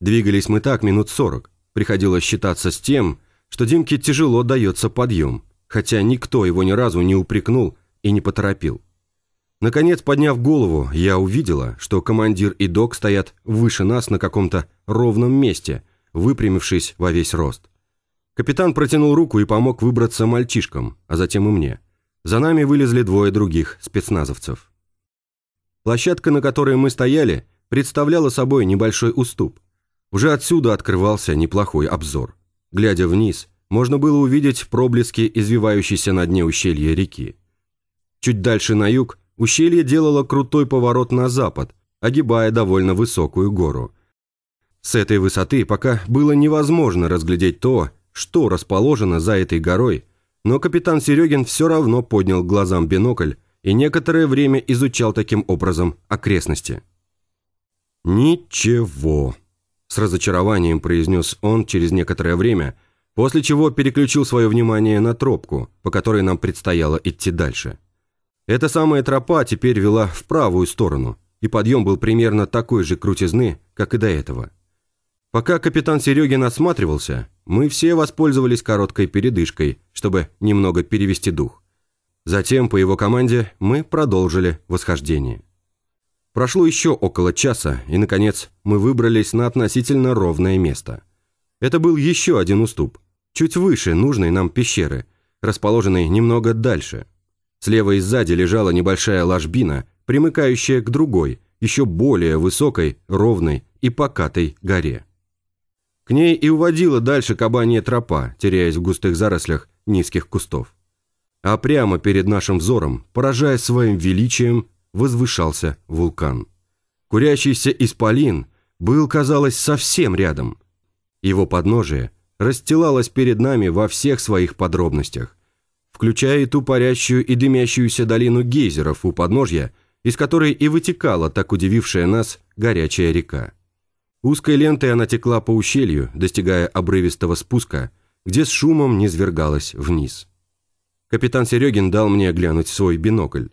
Двигались мы так минут сорок. Приходилось считаться с тем, что Димке тяжело дается подъем, хотя никто его ни разу не упрекнул и не поторопил. Наконец, подняв голову, я увидела, что командир и док стоят выше нас на каком-то ровном месте, выпрямившись во весь рост. Капитан протянул руку и помог выбраться мальчишкам, а затем и мне. За нами вылезли двое других спецназовцев. Площадка, на которой мы стояли, представляла собой небольшой уступ. Уже отсюда открывался неплохой обзор. Глядя вниз, можно было увидеть проблески извивающейся на дне ущелья реки. Чуть дальше на юг ущелье делало крутой поворот на запад, огибая довольно высокую гору. С этой высоты пока было невозможно разглядеть то, что расположено за этой горой, но капитан Серегин все равно поднял глазам бинокль и некоторое время изучал таким образом окрестности. «Ничего», – с разочарованием произнес он через некоторое время, после чего переключил свое внимание на тропку, по которой нам предстояло идти дальше. Эта самая тропа теперь вела в правую сторону, и подъем был примерно такой же крутизны, как и до этого. Пока капитан Серегин осматривался, мы все воспользовались короткой передышкой, чтобы немного перевести дух. Затем, по его команде, мы продолжили восхождение. Прошло еще около часа, и, наконец, мы выбрались на относительно ровное место. Это был еще один уступ, чуть выше нужной нам пещеры, расположенной немного дальше – Слева и сзади лежала небольшая ложбина, примыкающая к другой, еще более высокой, ровной и покатой горе. К ней и уводила дальше кабанья тропа, теряясь в густых зарослях низких кустов. А прямо перед нашим взором, поражая своим величием, возвышался вулкан. Курящийся исполин был, казалось, совсем рядом. Его подножие расстилалось перед нами во всех своих подробностях, включая и ту парящую и дымящуюся долину гейзеров у подножья, из которой и вытекала так удивившая нас горячая река. Узкой лентой она текла по ущелью, достигая обрывистого спуска, где с шумом низвергалась вниз. Капитан Серегин дал мне глянуть свой бинокль.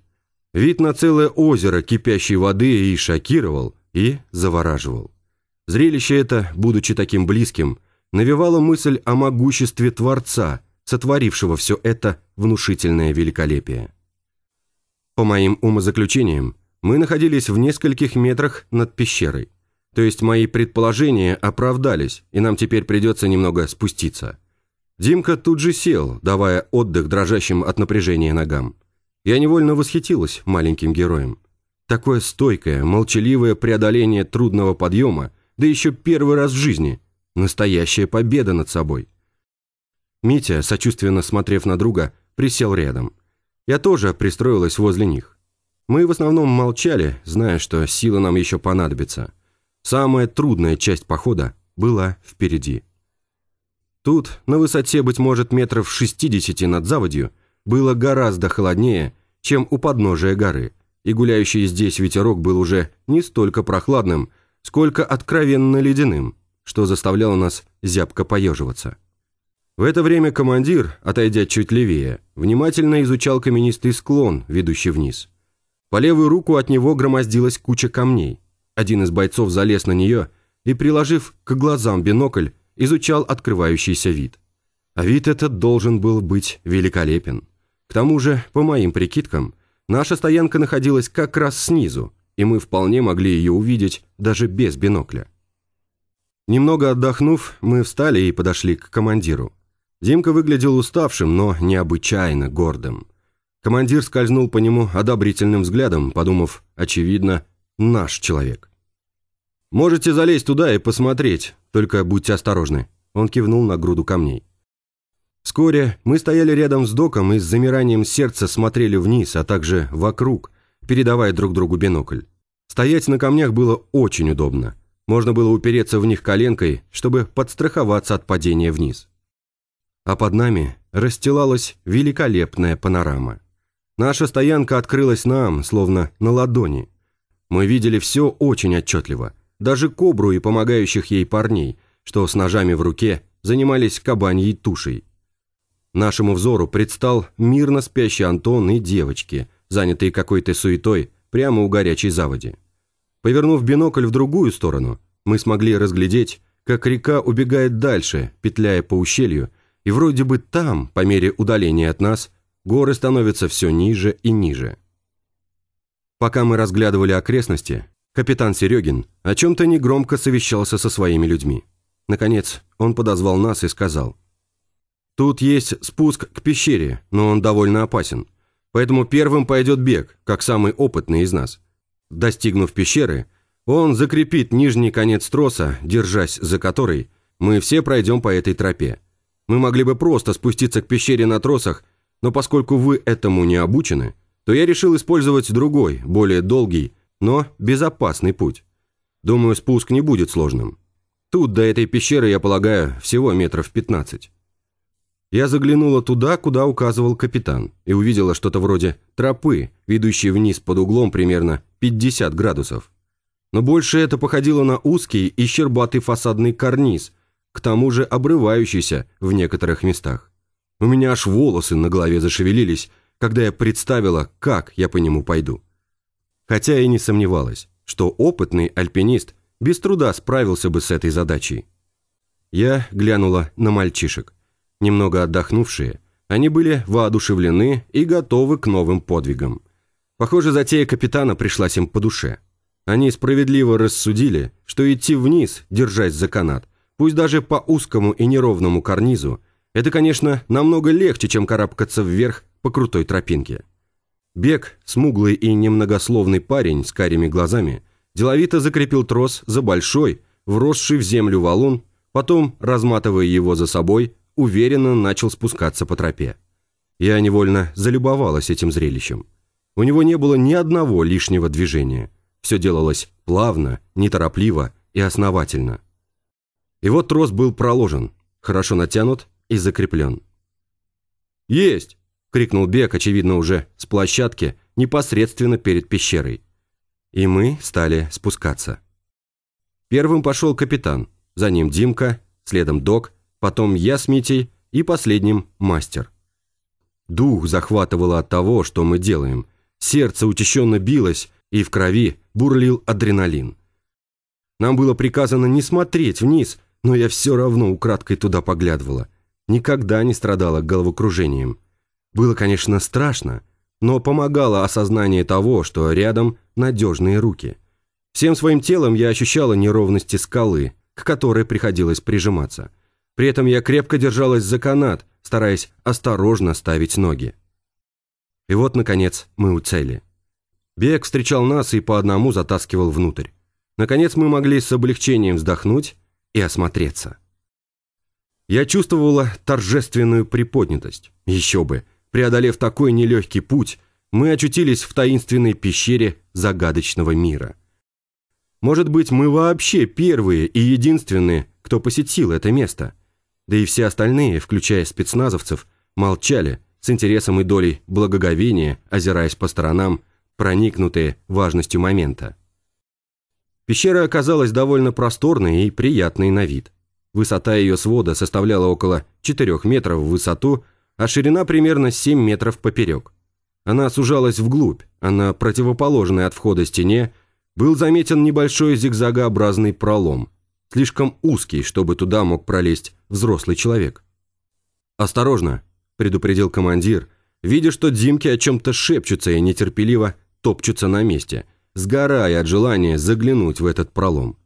Вид на целое озеро кипящей воды и шокировал, и завораживал. Зрелище это, будучи таким близким, навевало мысль о могуществе Творца – сотворившего все это внушительное великолепие. По моим умозаключениям, мы находились в нескольких метрах над пещерой. То есть мои предположения оправдались, и нам теперь придется немного спуститься. Димка тут же сел, давая отдых дрожащим от напряжения ногам. Я невольно восхитилась маленьким героем. Такое стойкое, молчаливое преодоление трудного подъема, да еще первый раз в жизни. Настоящая победа над собой. Митя, сочувственно смотрев на друга, присел рядом. Я тоже пристроилась возле них. Мы в основном молчали, зная, что сила нам еще понадобится. Самая трудная часть похода была впереди. Тут, на высоте, быть может, метров 60 над заводью, было гораздо холоднее, чем у подножия горы, и гуляющий здесь ветерок был уже не столько прохладным, сколько откровенно ледяным, что заставляло нас зябко поеживаться. В это время командир, отойдя чуть левее, внимательно изучал каменистый склон, ведущий вниз. По левую руку от него громоздилась куча камней. Один из бойцов залез на нее и, приложив к глазам бинокль, изучал открывающийся вид. А вид этот должен был быть великолепен. К тому же, по моим прикидкам, наша стоянка находилась как раз снизу, и мы вполне могли ее увидеть даже без бинокля. Немного отдохнув, мы встали и подошли к командиру. Димка выглядел уставшим, но необычайно гордым. Командир скользнул по нему одобрительным взглядом, подумав, очевидно, наш человек. «Можете залезть туда и посмотреть, только будьте осторожны», он кивнул на груду камней. Вскоре мы стояли рядом с доком и с замиранием сердца смотрели вниз, а также вокруг, передавая друг другу бинокль. Стоять на камнях было очень удобно. Можно было упереться в них коленкой, чтобы подстраховаться от падения вниз. А под нами расстилалась великолепная панорама. Наша стоянка открылась нам, словно на ладони. Мы видели все очень отчетливо, даже кобру и помогающих ей парней, что с ножами в руке занимались кабаньей тушей. Нашему взору предстал мирно спящий Антон и девочки, занятые какой-то суетой прямо у горячей заводи. Повернув бинокль в другую сторону, мы смогли разглядеть, как река убегает дальше, петляя по ущелью, и вроде бы там, по мере удаления от нас, горы становятся все ниже и ниже. Пока мы разглядывали окрестности, капитан Серегин о чем-то негромко совещался со своими людьми. Наконец, он подозвал нас и сказал – Тут есть спуск к пещере, но он довольно опасен. Поэтому первым пойдет бег, как самый опытный из нас. Достигнув пещеры, он закрепит нижний конец троса, держась за который мы все пройдем по этой тропе. Мы могли бы просто спуститься к пещере на тросах, но поскольку вы этому не обучены, то я решил использовать другой, более долгий, но безопасный путь. Думаю, спуск не будет сложным. Тут до этой пещеры, я полагаю, всего метров 15. Я заглянула туда, куда указывал капитан, и увидела что-то вроде тропы, ведущей вниз под углом примерно 50 градусов. Но больше это походило на узкий и щербатый фасадный карниз, к тому же обрывающийся в некоторых местах. У меня аж волосы на голове зашевелились, когда я представила, как я по нему пойду. Хотя и не сомневалась, что опытный альпинист без труда справился бы с этой задачей. Я глянула на мальчишек. Немного отдохнувшие, они были воодушевлены и готовы к новым подвигам. Похоже, затея капитана пришлась им по душе. Они справедливо рассудили, что идти вниз, держась за канат, пусть даже по узкому и неровному карнизу, это, конечно, намного легче, чем карабкаться вверх по крутой тропинке. Бег, смуглый и немногословный парень с карими глазами, деловито закрепил трос за большой, вросший в землю валун, потом, разматывая его за собой, уверенно начал спускаться по тропе. Я невольно залюбовалась этим зрелищем. У него не было ни одного лишнего движения. Все делалось плавно, неторопливо и основательно. И вот трос был проложен, хорошо натянут и закреплен. «Есть!» – крикнул Бек, очевидно, уже с площадки, непосредственно перед пещерой. И мы стали спускаться. Первым пошел капитан, за ним Димка, следом Док, потом я с Митей и последним мастер. Дух захватывало от того, что мы делаем. Сердце учащенно билось, и в крови бурлил адреналин. Нам было приказано не смотреть вниз, но я все равно украдкой туда поглядывала. Никогда не страдала головокружением. Было, конечно, страшно, но помогало осознание того, что рядом надежные руки. Всем своим телом я ощущала неровности скалы, к которой приходилось прижиматься – при этом я крепко держалась за канат, стараясь осторожно ставить ноги. И вот, наконец, мы у цели. Бег встречал нас и по одному затаскивал внутрь. Наконец мы могли с облегчением вздохнуть и осмотреться. Я чувствовала торжественную приподнятость. Еще бы, преодолев такой нелегкий путь, мы очутились в таинственной пещере загадочного мира. Может быть, мы вообще первые и единственные, кто посетил это место – да и все остальные, включая спецназовцев, молчали, с интересом и долей благоговения, озираясь по сторонам, проникнутые важностью момента. Пещера оказалась довольно просторной и приятной на вид. Высота ее свода составляла около 4 метров в высоту, а ширина примерно 7 метров поперек. Она сужалась вглубь, а на противоположной от входа стене был заметен небольшой зигзагообразный пролом – слишком узкий, чтобы туда мог пролезть взрослый человек. «Осторожно!» – предупредил командир, видя, что Димки о чем-то шепчутся и нетерпеливо топчутся на месте, сгорая от желания заглянуть в этот пролом.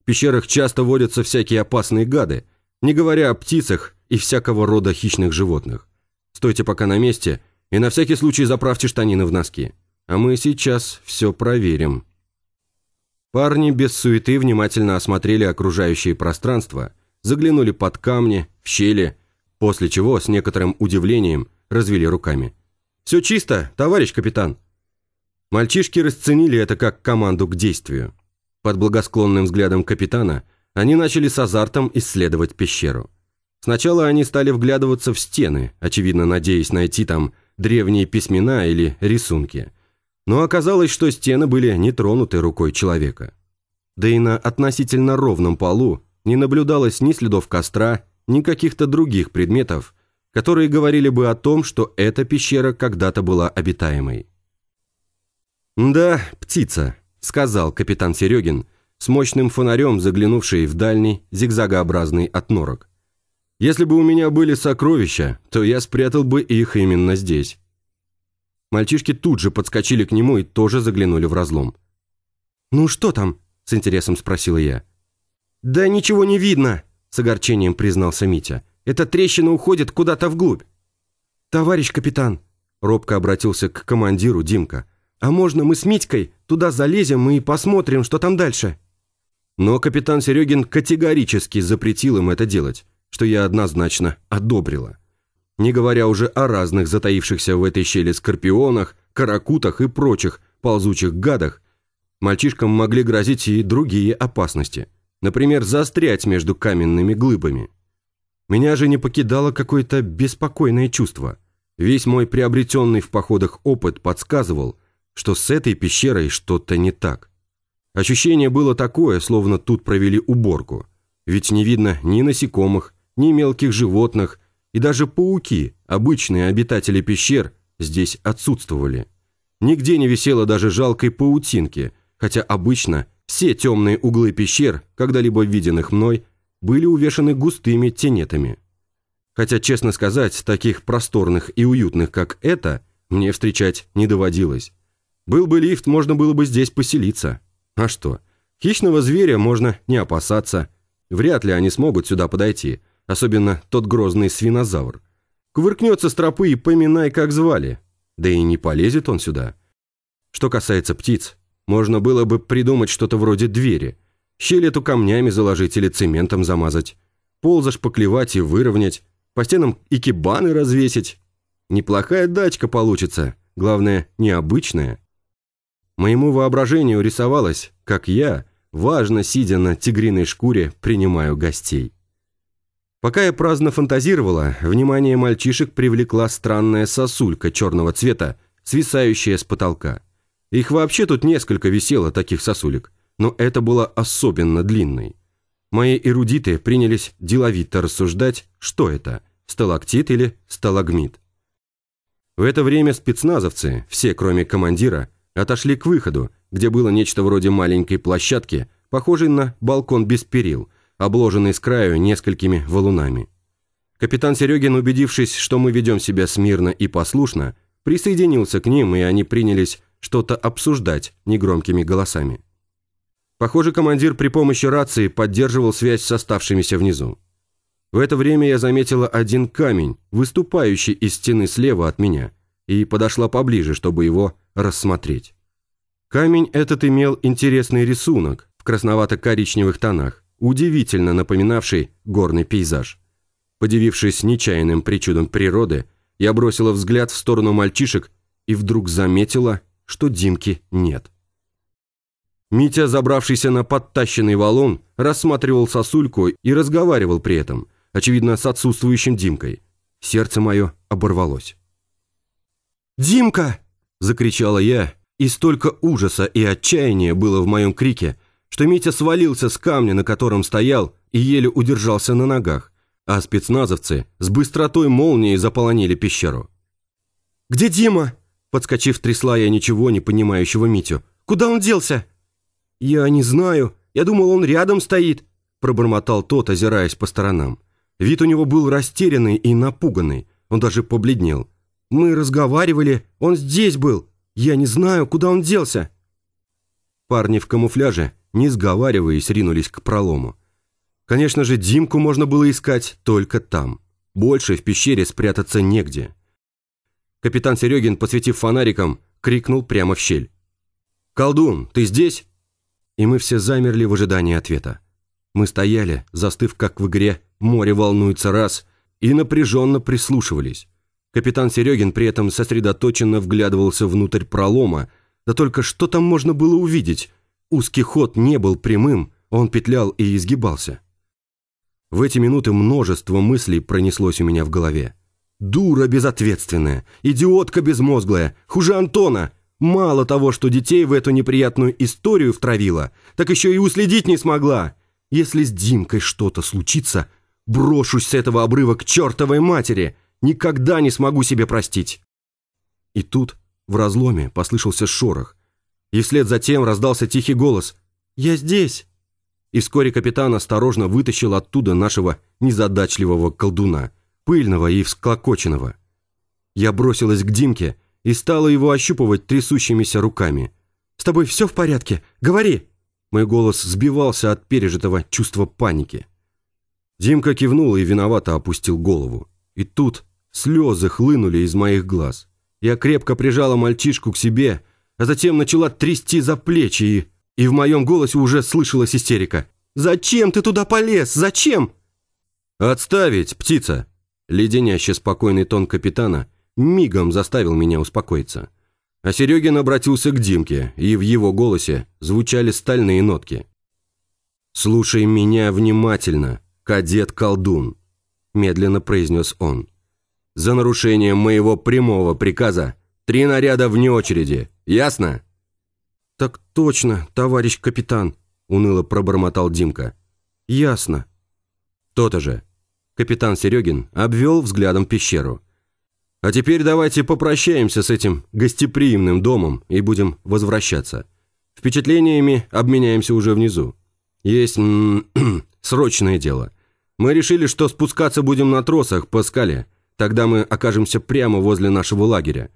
В пещерах часто водятся всякие опасные гады, не говоря о птицах и всякого рода хищных животных. Стойте пока на месте и на всякий случай заправьте штанины в носки. А мы сейчас все проверим. Парни без суеты внимательно осмотрели окружающее пространство, заглянули под камни, в щели, после чего с некоторым удивлением развели руками. «Все чисто, товарищ капитан!» Мальчишки расценили это как команду к действию. Под благосклонным взглядом капитана они начали с азартом исследовать пещеру. Сначала они стали вглядываться в стены, очевидно надеясь найти там древние письмена или рисунки. Но оказалось, что стены были не тронуты рукой человека. Да и на относительно ровном полу не наблюдалось ни следов костра, ни каких-то других предметов, которые говорили бы о том, что эта пещера когда-то была обитаемой. «Да, птица», — сказал капитан Серегин, с мощным фонарем заглянувший в дальний зигзагообразный отнорок. «Если бы у меня были сокровища, то я спрятал бы их именно здесь». Мальчишки тут же подскочили к нему и тоже заглянули в разлом. «Ну что там?» – с интересом спросила я. «Да ничего не видно», – с огорчением признался Митя. «Эта трещина уходит куда-то вглубь». «Товарищ капитан», – робко обратился к командиру Димка, «а можно мы с Митькой туда залезем и посмотрим, что там дальше?» Но капитан Серегин категорически запретил им это делать, что я однозначно одобрила. Не говоря уже о разных затаившихся в этой щели скорпионах, каракутах и прочих ползучих гадах, мальчишкам могли грозить и другие опасности. Например, застрять между каменными глыбами. Меня же не покидало какое-то беспокойное чувство. Весь мой приобретенный в походах опыт подсказывал, что с этой пещерой что-то не так. Ощущение было такое, словно тут провели уборку. Ведь не видно ни насекомых, ни мелких животных, и даже пауки, обычные обитатели пещер, здесь отсутствовали. Нигде не висело даже жалкой паутинки, хотя обычно все темные углы пещер, когда-либо виденных мной, были увешаны густыми тенетами. Хотя, честно сказать, таких просторных и уютных, как это, мне встречать не доводилось. Был бы лифт, можно было бы здесь поселиться. А что? Хищного зверя можно не опасаться. Вряд ли они смогут сюда подойти, особенно тот грозный свинозавр. Кувыркнется с тропы и поминай, как звали. Да и не полезет он сюда. Что касается птиц, можно было бы придумать что-то вроде двери. Щель эту камнями заложить или цементом замазать. Пол зашпаклевать и выровнять. По стенам икебаны развесить. Неплохая дачка получится. Главное, необычная. Моему воображению рисовалось, как я, важно сидя на тигриной шкуре, принимаю гостей. Пока я праздно фантазировала, внимание мальчишек привлекла странная сосулька черного цвета, свисающая с потолка. Их вообще тут несколько висело, таких сосулек, но это было особенно длинной. Мои эрудиты принялись деловито рассуждать, что это – сталактит или сталагмит. В это время спецназовцы, все кроме командира, отошли к выходу, где было нечто вроде маленькой площадки, похожей на балкон без перил, обложенный с краю несколькими валунами. Капитан Серегин, убедившись, что мы ведем себя смирно и послушно, присоединился к ним, и они принялись что-то обсуждать негромкими голосами. Похоже, командир при помощи рации поддерживал связь с оставшимися внизу. В это время я заметила один камень, выступающий из стены слева от меня, и подошла поближе, чтобы его рассмотреть. Камень этот имел интересный рисунок в красновато-коричневых тонах, удивительно напоминавший горный пейзаж. Подивившись нечаянным причудом природы, я бросила взгляд в сторону мальчишек и вдруг заметила, что Димки нет. Митя, забравшийся на подтащенный валун, рассматривал сосульку и разговаривал при этом, очевидно, с отсутствующим Димкой. Сердце мое оборвалось. «Димка!» – закричала я, и столько ужаса и отчаяния было в моем крике, что Митя свалился с камня, на котором стоял, и еле удержался на ногах, а спецназовцы с быстротой молнии заполонили пещеру. «Где Дима?» Подскочив, трясла я ничего не понимающего Митю. «Куда он делся?» «Я не знаю. Я думал, он рядом стоит», пробормотал тот, озираясь по сторонам. Вид у него был растерянный и напуганный. Он даже побледнел. Мы разговаривали, он здесь был. Я не знаю, куда он делся». Парни в камуфляже, не сговариваясь, ринулись к пролому. Конечно же, Димку можно было искать только там. Больше в пещере спрятаться негде. Капитан Серегин, посветив фонариком, крикнул прямо в щель. «Колдун, ты здесь?» И мы все замерли в ожидании ответа. Мы стояли, застыв как в игре «Море волнуется раз», и напряженно прислушивались. Капитан Серегин при этом сосредоточенно вглядывался внутрь пролома, да только что там можно было увидеть? Узкий ход не был прямым, он петлял и изгибался. В эти минуты множество мыслей пронеслось у меня в голове. Дура безответственная, идиотка безмозглая, хуже Антона. Мало того, что детей в эту неприятную историю втравила, так еще и уследить не смогла. Если с Димкой что-то случится, брошусь с этого обрыва к чертовой матери. Никогда не смогу себе простить. И тут в разломе послышался шорох, и вслед за тем раздался тихий голос «Я здесь!» И вскоре капитан осторожно вытащил оттуда нашего незадачливого колдуна, пыльного и всклокоченного. Я бросилась к Димке и стала его ощупывать трясущимися руками. «С тобой все в порядке? Говори!» Мой голос сбивался от пережитого чувства паники. Димка кивнул и виновато опустил голову. И тут слезы хлынули из моих глаз. Я крепко прижала мальчишку к себе, а затем начала трясти за плечи, и, и в моем голосе уже слышалась истерика. «Зачем ты туда полез? Зачем?» «Отставить, птица!» Леденяще спокойный тон капитана мигом заставил меня успокоиться. А Серегин обратился к Димке, и в его голосе звучали стальные нотки. «Слушай меня внимательно, кадет-колдун», – медленно произнес он. За нарушение моего прямого приказа три наряда вне очереди. Ясно?» «Так точно, товарищ капитан», — уныло пробормотал Димка. «Ясно». «То-то же». Капитан Серегин обвел взглядом пещеру. «А теперь давайте попрощаемся с этим гостеприимным домом и будем возвращаться. Впечатлениями обменяемся уже внизу. Есть м -м, срочное дело. Мы решили, что спускаться будем на тросах по скале, Тогда мы окажемся прямо возле нашего лагеря.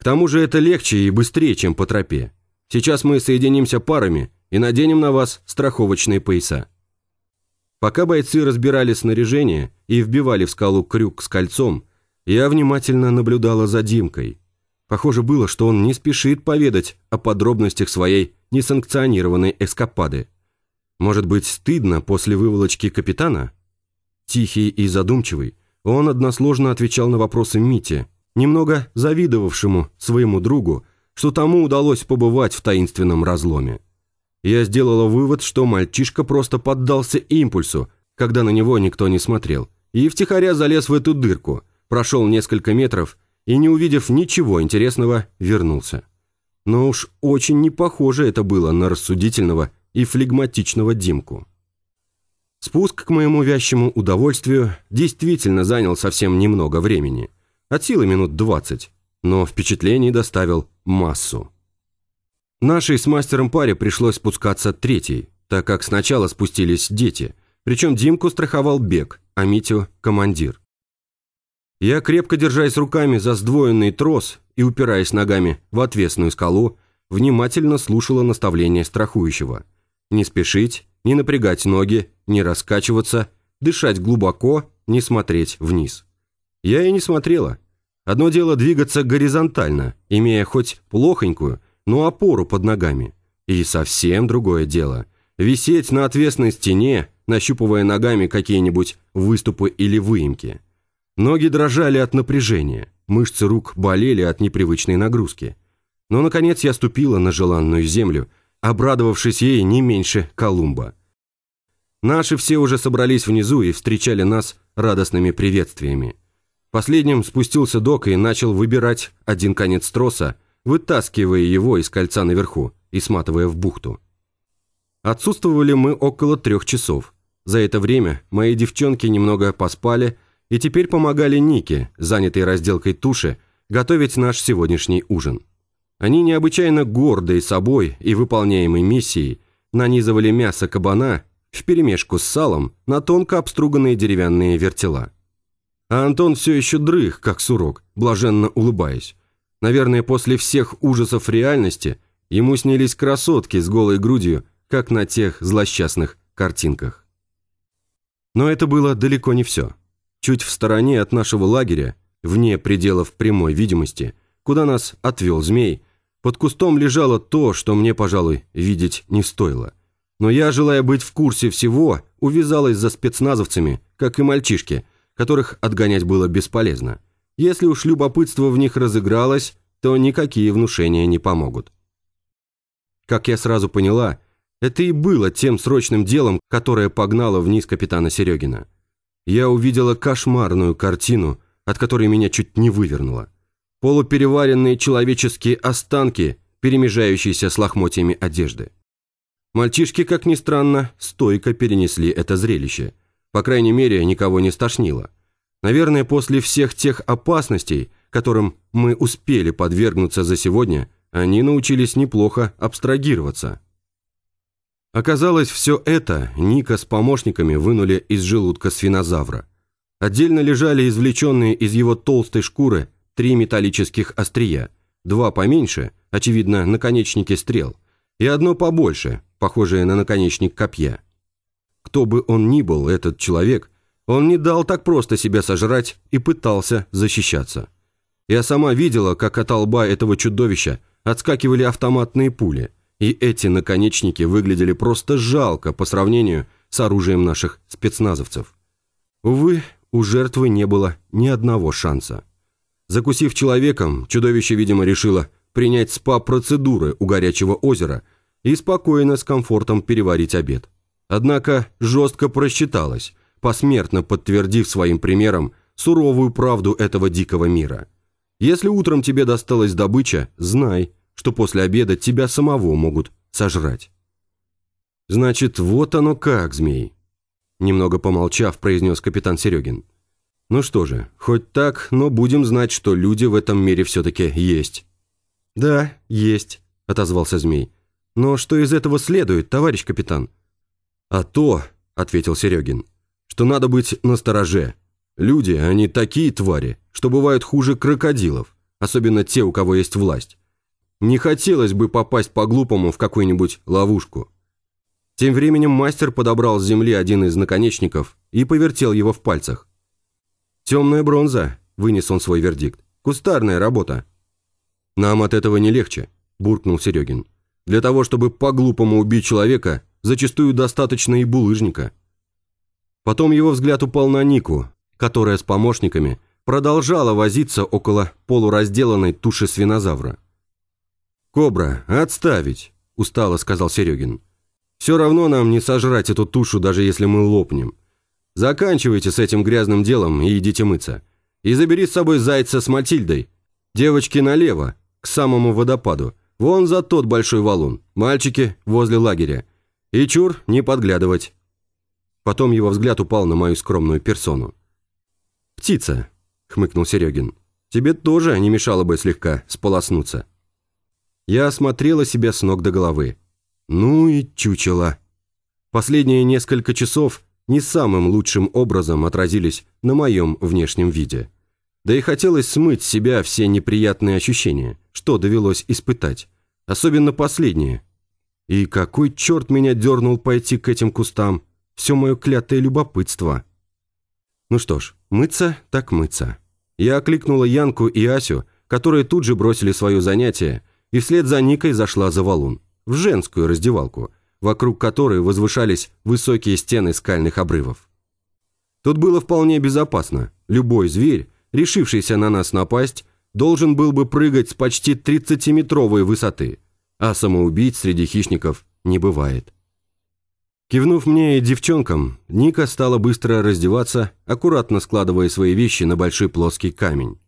К тому же это легче и быстрее, чем по тропе. Сейчас мы соединимся парами и наденем на вас страховочные пояса». Пока бойцы разбирали снаряжение и вбивали в скалу крюк с кольцом, я внимательно наблюдала за Димкой. Похоже было, что он не спешит поведать о подробностях своей несанкционированной эскапады. Может быть, стыдно после выволочки капитана? Тихий и задумчивый, он односложно отвечал на вопросы Мити, немного завидовавшему своему другу, что тому удалось побывать в таинственном разломе. Я сделала вывод, что мальчишка просто поддался импульсу, когда на него никто не смотрел, и втихаря залез в эту дырку, прошел несколько метров и, не увидев ничего интересного, вернулся. Но уж очень не похоже это было на рассудительного и флегматичного Димку. Спуск, к моему вящему удовольствию, действительно занял совсем немного времени. От силы минут двадцать, но впечатлений доставил массу. Нашей с мастером паре пришлось спускаться третий, так как сначала спустились дети, причем Димку страховал бег, а Митю – командир. Я, крепко держась руками за сдвоенный трос и упираясь ногами в отвесную скалу, внимательно слушала наставления страхующего. Не спешить, не напрягать ноги, не раскачиваться, дышать глубоко, не смотреть вниз. Я и не смотрела. Одно дело двигаться горизонтально, имея хоть плохонькую, но опору под ногами. И совсем другое дело – висеть на отвесной стене, нащупывая ногами какие-нибудь выступы или выемки. Ноги дрожали от напряжения, мышцы рук болели от непривычной нагрузки. Но, наконец, я ступила на желанную землю – обрадовавшись ей не меньше Колумба. Наши все уже собрались внизу и встречали нас радостными приветствиями. Последним спустился док и начал выбирать один конец троса, вытаскивая его из кольца наверху и сматывая в бухту. Отсутствовали мы около трех часов. За это время мои девчонки немного поспали и теперь помогали Нике, занятой разделкой туши, готовить наш сегодняшний ужин. Они необычайно гордые собой и выполняемой миссией нанизывали мясо кабана вперемешку с салом на тонко обструганные деревянные вертела. А Антон все еще дрых, как сурок, блаженно улыбаясь. Наверное, после всех ужасов реальности ему снились красотки с голой грудью, как на тех злосчастных картинках. Но это было далеко не все. Чуть в стороне от нашего лагеря, вне пределов прямой видимости, куда нас отвел змей, под кустом лежало то, что мне, пожалуй, видеть не стоило. Но я, желая быть в курсе всего, увязалась за спецназовцами, как и мальчишки, которых отгонять было бесполезно. Если уж любопытство в них разыгралось, то никакие внушения не помогут. Как я сразу поняла, это и было тем срочным делом, которое погнало вниз капитана Серегина. Я увидела кошмарную картину, от которой меня чуть не вывернуло. Полупереваренные человеческие останки, перемежающиеся с лохмотьями одежды. Мальчишки, как ни странно, стойко перенесли это зрелище. По крайней мере, никого не стошнило. Наверное, после всех тех опасностей, которым мы успели подвергнуться за сегодня, они научились неплохо абстрагироваться. Оказалось, все это Ника с помощниками вынули из желудка свинозавра. Отдельно лежали извлеченные из его толстой шкуры три металлических острия, два поменьше, очевидно, наконечники стрел, и одно побольше, похожее на наконечник копья. Кто бы он ни был, этот человек, он не дал так просто себя сожрать и пытался защищаться. Я сама видела, как от лба этого чудовища отскакивали автоматные пули, и эти наконечники выглядели просто жалко по сравнению с оружием наших спецназовцев. Увы, у жертвы не было ни одного шанса. Закусив человеком, чудовище, видимо, решило принять спа-процедуры у горячего озера и спокойно с комфортом переварить обед. Однако жестко просчиталась, посмертно подтвердив своим примером суровую правду этого дикого мира. Если утром тебе досталась добыча, знай, что после обеда тебя самого могут сожрать. Значит, вот оно как, змей. Немного помолчав, произнес капитан Серегин. Ну что же, хоть так, но будем знать, что люди в этом мире все-таки есть. Да, есть, отозвался змей. Но что из этого следует, товарищ капитан? А то, ответил Серегин, что надо быть настороже. Люди, они такие твари, что бывают хуже крокодилов, особенно те, у кого есть власть. Не хотелось бы попасть по-глупому в какую-нибудь ловушку. Тем временем мастер подобрал с земли один из наконечников и повертел его в пальцах. «Темная бронза», – вынес он свой вердикт. «Кустарная работа». «Нам от этого не легче», – буркнул Серегин. «Для того, чтобы по-глупому убить человека, зачастую достаточно и булыжника». Потом его взгляд упал на Нику, которая с помощниками продолжала возиться около полуразделанной туши свинозавра. «Кобра, отставить!» – устало сказал Серегин. Все равно нам не сожрать эту тушу, даже если мы лопнем. Заканчивайте с этим грязным делом и идите мыться. И забери с собой зайца с Матильдой. Девочки налево, к самому водопаду. Вон за тот большой валун. Мальчики возле лагеря. И чур не подглядывать. Потом его взгляд упал на мою скромную персону. «Птица», — хмыкнул Серегин, — «тебе тоже не мешало бы слегка сполоснуться». Я осмотрела себя с ног до головы. Ну и чучело. Последние несколько часов не самым лучшим образом отразились на моем внешнем виде. Да и хотелось смыть с себя все неприятные ощущения, что довелось испытать. Особенно последние. И какой черт меня дернул пойти к этим кустам? Все мое клятое любопытство. Ну что ж, мыться так мыться. Я окликнула Янку и Асю, которые тут же бросили свое занятие, и вслед за Никой зашла за валун в женскую раздевалку, вокруг которой возвышались высокие стены скальных обрывов. Тут было вполне безопасно. Любой зверь, решившийся на нас напасть, должен был бы прыгать с почти 30-метровой высоты, а самоубийц среди хищников не бывает. Кивнув мне и девчонкам, Ника стала быстро раздеваться, аккуратно складывая свои вещи на большой плоский камень.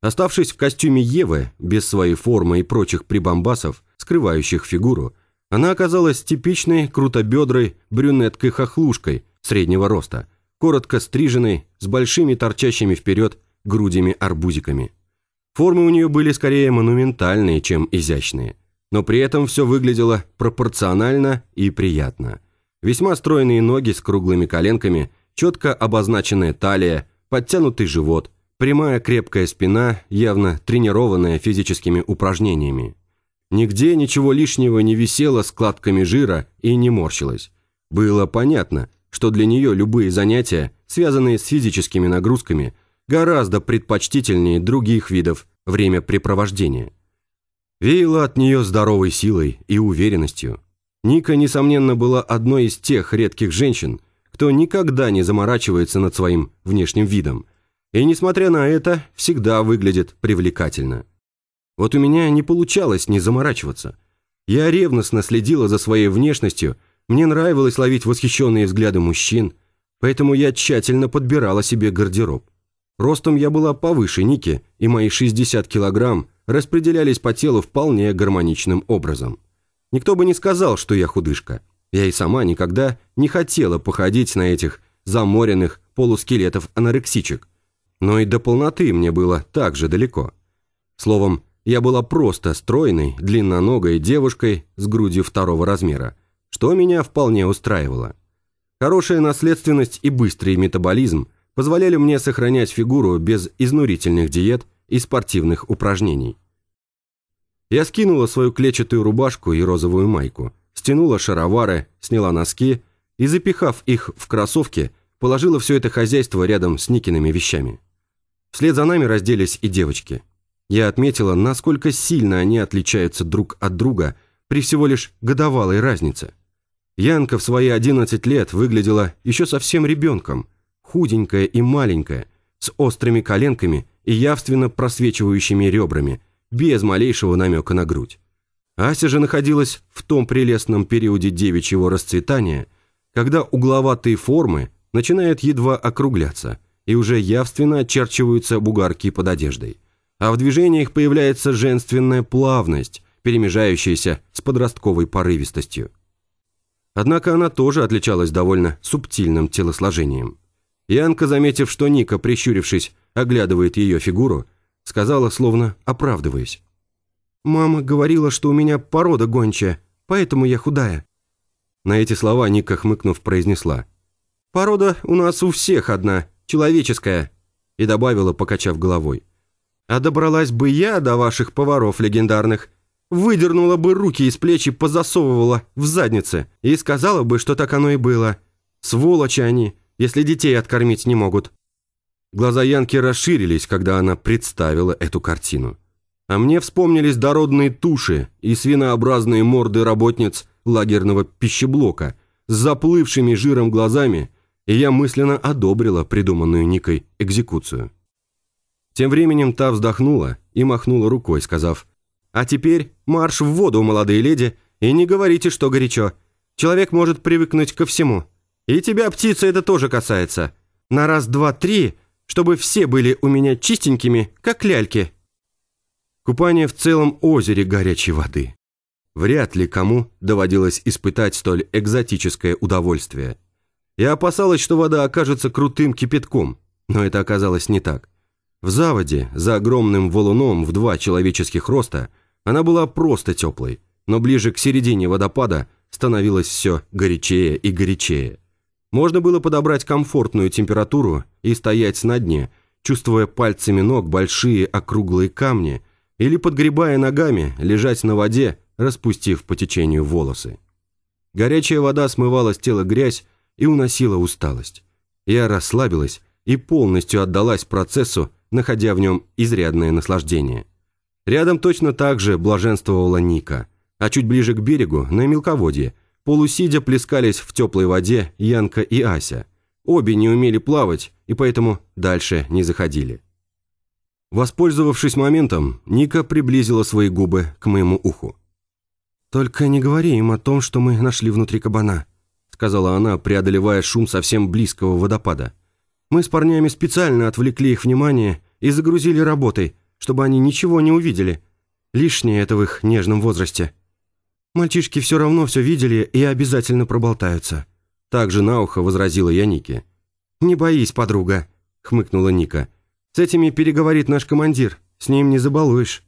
Оставшись в костюме Евы, без своей формы и прочих прибамбасов, скрывающих фигуру, она оказалась типичной крутобедрой брюнеткой-хохлушкой среднего роста, коротко стриженной, с большими торчащими вперед грудями-арбузиками. Формы у нее были скорее монументальные, чем изящные, но при этом все выглядело пропорционально и приятно. Весьма стройные ноги с круглыми коленками, четко обозначенная талия, подтянутый живот, прямая крепкая спина, явно тренированная физическими упражнениями. Нигде ничего лишнего не висело складками жира и не морщилось. Было понятно, что для нее любые занятия, связанные с физическими нагрузками, гораздо предпочтительнее других видов времяпрепровождения. Веяло от нее здоровой силой и уверенностью. Ника, несомненно, была одной из тех редких женщин, кто никогда не заморачивается над своим внешним видом. И, несмотря на это, всегда выглядит привлекательно. Вот у меня не получалось не заморачиваться. Я ревностно следила за своей внешностью, мне нравилось ловить восхищенные взгляды мужчин, поэтому я тщательно подбирала себе гардероб. Ростом я была повыше Ники, и мои 60 килограмм распределялись по телу вполне гармоничным образом. Никто бы не сказал, что я худышка. Я и сама никогда не хотела походить на этих заморенных полускелетов-анорексичек. Но и до полноты мне было так же далеко. Словом, я была просто стройной, длинноногой девушкой с грудью второго размера, что меня вполне устраивало. Хорошая наследственность и быстрый метаболизм позволяли мне сохранять фигуру без изнурительных диет и спортивных упражнений. Я скинула свою клетчатую рубашку и розовую майку, стянула шаровары, сняла носки и, запихав их в кроссовки, положила все это хозяйство рядом с Никиными вещами. Вслед за нами разделись и девочки. Я отметила, насколько сильно они отличаются друг от друга при всего лишь годовалой разнице. Янка в свои 11 лет выглядела еще совсем ребенком, худенькая и маленькая, с острыми коленками и явственно просвечивающими ребрами, без малейшего намека на грудь. Ася же находилась в том прелестном периоде девичьего расцветания, когда угловатые формы начинают едва округляться и уже явственно очерчиваются бугарки под одеждой. А в движениях появляется женственная плавность, перемежающаяся с подростковой порывистостью. Однако она тоже отличалась довольно субтильным телосложением. Янка, заметив, что Ника, прищурившись, оглядывает ее фигуру, сказала, словно оправдываясь. «Мама говорила, что у меня порода гончая, поэтому я худая». На эти слова Ника, хмыкнув, произнесла. «Порода у нас у всех одна, человеческая», и добавила, покачав головой. «А добралась бы я до ваших поваров легендарных, выдернула бы руки из плеч и позасовывала в заднице, и сказала бы, что так оно и было. Сволочи они, если детей откормить не могут». Глаза Янки расширились, когда она представила эту картину. А мне вспомнились дородные туши и свинообразные морды работниц лагерного пищеблока с заплывшими жиром глазами, и я мысленно одобрила придуманную Никой экзекуцию. Тем временем та вздохнула и махнула рукой, сказав, «А теперь марш в воду, молодые леди, и не говорите, что горячо. Человек может привыкнуть ко всему». И тебя, птица, это тоже касается. На раз, два, три, чтобы все были у меня чистенькими, как ляльки. Купание в целом озере горячей воды. Вряд ли кому доводилось испытать столь экзотическое удовольствие. Я опасалась, что вода окажется крутым кипятком, но это оказалось не так. В заводе, за огромным валуном в два человеческих роста, она была просто теплой, но ближе к середине водопада становилось все горячее и горячее. Можно было подобрать комфортную температуру и стоять на дне, чувствуя пальцами ног большие округлые камни, или, подгребая ногами, лежать на воде, распустив по течению волосы. Горячая вода смывала с тела грязь и уносила усталость. Я расслабилась и полностью отдалась процессу, находя в нем изрядное наслаждение. Рядом точно так же блаженствовала Ника, а чуть ближе к берегу, на мелководье – Полусидя плескались в теплой воде Янка и Ася. Обе не умели плавать и поэтому дальше не заходили. Воспользовавшись моментом, Ника приблизила свои губы к моему уху. «Только не говори им о том, что мы нашли внутри кабана», сказала она, преодолевая шум совсем близкого водопада. «Мы с парнями специально отвлекли их внимание и загрузили работой, чтобы они ничего не увидели. Лишнее это в их нежном возрасте». Мальчишки все равно все видели и обязательно проболтаются. Также на ухо возразила я Нике. «Не боись, подруга», — хмыкнула Ника. «С этими переговорит наш командир, с ним не забалуешь».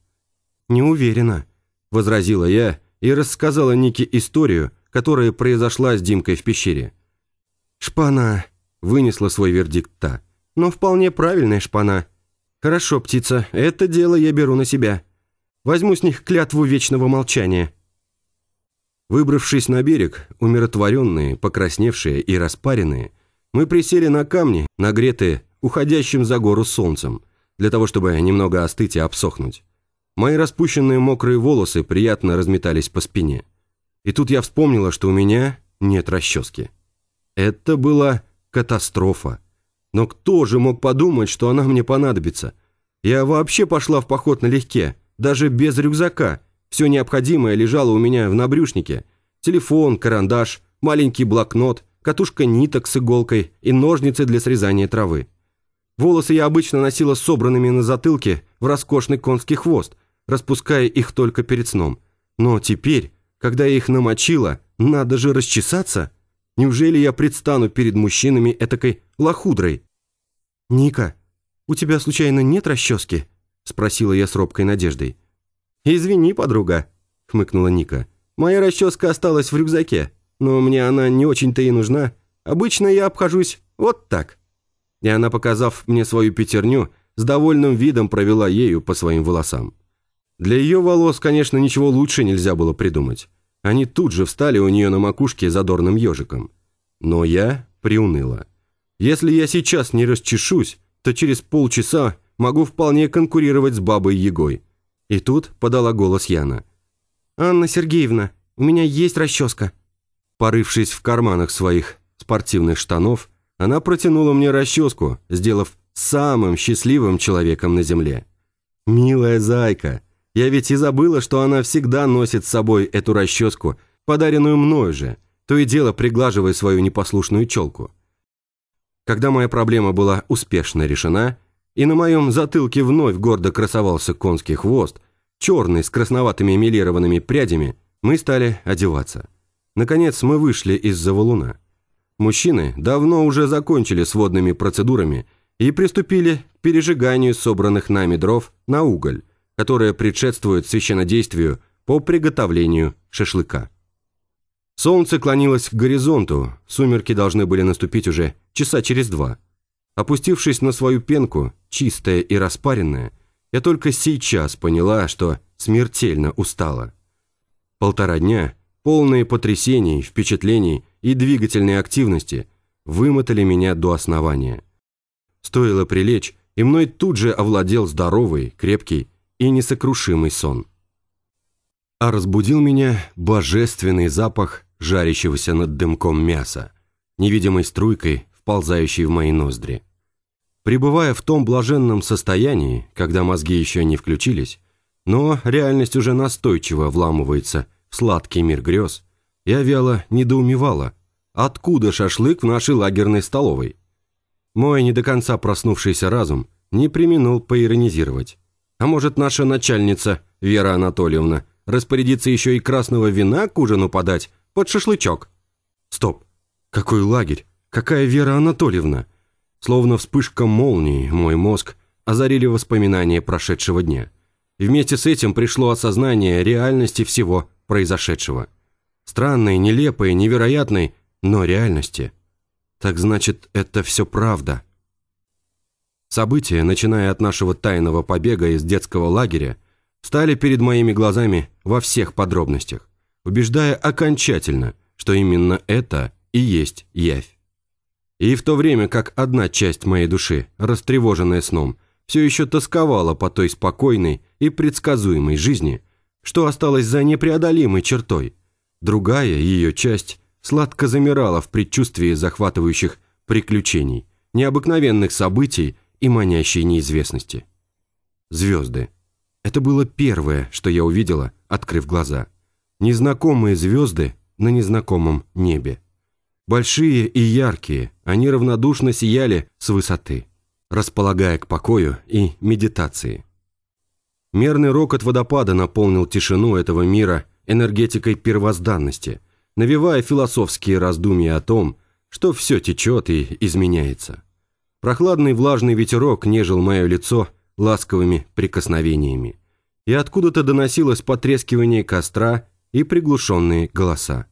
«Не уверена», — возразила я и рассказала Нике историю, которая произошла с Димкой в пещере. «Шпана», — вынесла свой вердикт та. «Но вполне правильная шпана. Хорошо, птица, это дело я беру на себя. Возьму с них клятву вечного молчания». Выбравшись на берег, умиротворенные, покрасневшие и распаренные, мы присели на камни, нагретые уходящим за гору солнцем, для того, чтобы немного остыть и обсохнуть. Мои распущенные мокрые волосы приятно разметались по спине. И тут я вспомнила, что у меня нет расчески. Это была катастрофа. Но кто же мог подумать, что она мне понадобится? Я вообще пошла в поход налегке, даже без рюкзака. Все необходимое лежало у меня в набрюшнике. Телефон, карандаш, маленький блокнот, катушка ниток с иголкой и ножницы для срезания травы. Волосы я обычно носила собранными на затылке в роскошный конский хвост, распуская их только перед сном. Но теперь, когда я их намочила, надо же расчесаться. Неужели я предстану перед мужчинами этакой лохудрой? «Ника, у тебя случайно нет расчески?» – спросила я с робкой надеждой. «Извини, подруга», – хмыкнула Ника. «Моя расческа осталась в рюкзаке, но мне она не очень-то и нужна. Обычно я обхожусь вот так». И она, показав мне свою пятерню, с довольным видом провела ею по своим волосам. Для ее волос, конечно, ничего лучше нельзя было придумать. Они тут же встали у нее на макушке задорным ежиком. Но я приуныла. Если я сейчас не расчешусь, то через полчаса могу вполне конкурировать с бабой Егой. И тут подала голос Яна. «Анна Сергеевна, у меня есть расческа». Порывшись в карманах своих спортивных штанов, она протянула мне расческу, сделав самым счастливым человеком на земле. «Милая зайка, я ведь и забыла, что она всегда носит с собой эту расческу, подаренную мною же, то и дело приглаживая свою непослушную челку. Когда моя проблема была успешно решена, и на моем затылке вновь гордо красовался конский хвост, черный с красноватыми милированными прядями, мы стали одеваться. Наконец мы вышли из-за валуна. Мужчины давно уже закончили с водными процедурами и приступили к пережиганию собранных нами дров на уголь, которое предшествует священнодействию по приготовлению шашлыка. Солнце клонилось к горизонту, сумерки должны были наступить уже часа через два. Опустившись на свою пенку, чистая и распаренная, я только сейчас поняла, что смертельно устала. Полтора дня, полные потрясений, впечатлений и двигательной активности, вымотали меня до основания. Стоило прилечь, и мной тут же овладел здоровый, крепкий и несокрушимый сон. А разбудил меня божественный запах жарящегося над дымком мяса, невидимой струйкой, вползающей в мои ноздри. Пребывая в том блаженном состоянии, когда мозги еще не включились, но реальность уже настойчиво вламывается в сладкий мир грез, я вяло недоумевала, откуда шашлык в нашей лагерной столовой. Мой не до конца проснувшийся разум не применил поиронизировать. А может, наша начальница, Вера Анатольевна, распорядится еще и красного вина к ужину подать под шашлычок? Стоп, какой лагерь? Какая Вера Анатольевна? Словно вспышка молнии мой мозг озарили воспоминания прошедшего дня. И вместе с этим пришло осознание реальности всего произошедшего. Странной, нелепой, невероятной, но реальности. Так значит, это все правда. События, начиная от нашего тайного побега из детского лагеря, стали перед моими глазами во всех подробностях, убеждая окончательно, что именно это и есть явь. И в то время как одна часть моей души, растревоженная сном, все еще тосковала по той спокойной и предсказуемой жизни, что осталось за непреодолимой чертой, другая ее часть сладко замирала в предчувствии захватывающих приключений, необыкновенных событий и манящей неизвестности. Звезды. Это было первое, что я увидела, открыв глаза. Незнакомые звезды на незнакомом небе. Большие и яркие, они равнодушно сияли с высоты, располагая к покою и медитации. Мерный рокот водопада наполнил тишину этого мира энергетикой первозданности, навевая философские раздумья о том, что все течет и изменяется. Прохладный влажный ветерок нежил мое лицо ласковыми прикосновениями. И откуда-то доносилось потрескивание костра и приглушенные голоса.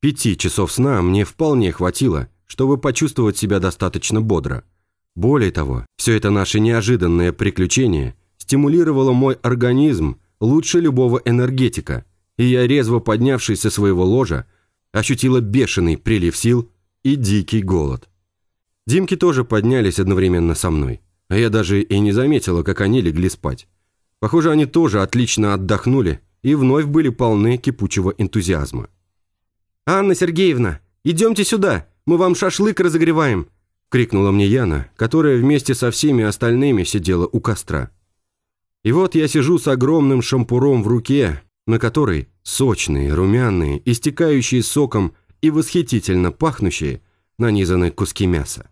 Пяти часов сна мне вполне хватило, чтобы почувствовать себя достаточно бодро. Более того, все это наше неожиданное приключение стимулировало мой организм лучше любого энергетика, и я, резво поднявшись со своего ложа, ощутила бешеный прилив сил и дикий голод. Димки тоже поднялись одновременно со мной, а я даже и не заметила, как они легли спать. Похоже, они тоже отлично отдохнули и вновь были полны кипучего энтузиазма. «Анна Сергеевна, Идемте сюда, мы вам шашлык разогреваем!» — крикнула мне Яна, которая вместе со всеми остальными сидела у костра. И вот я сижу с огромным шампуром в руке, на которой сочные, румяные, истекающие соком и восхитительно пахнущие, нанизаны куски мяса.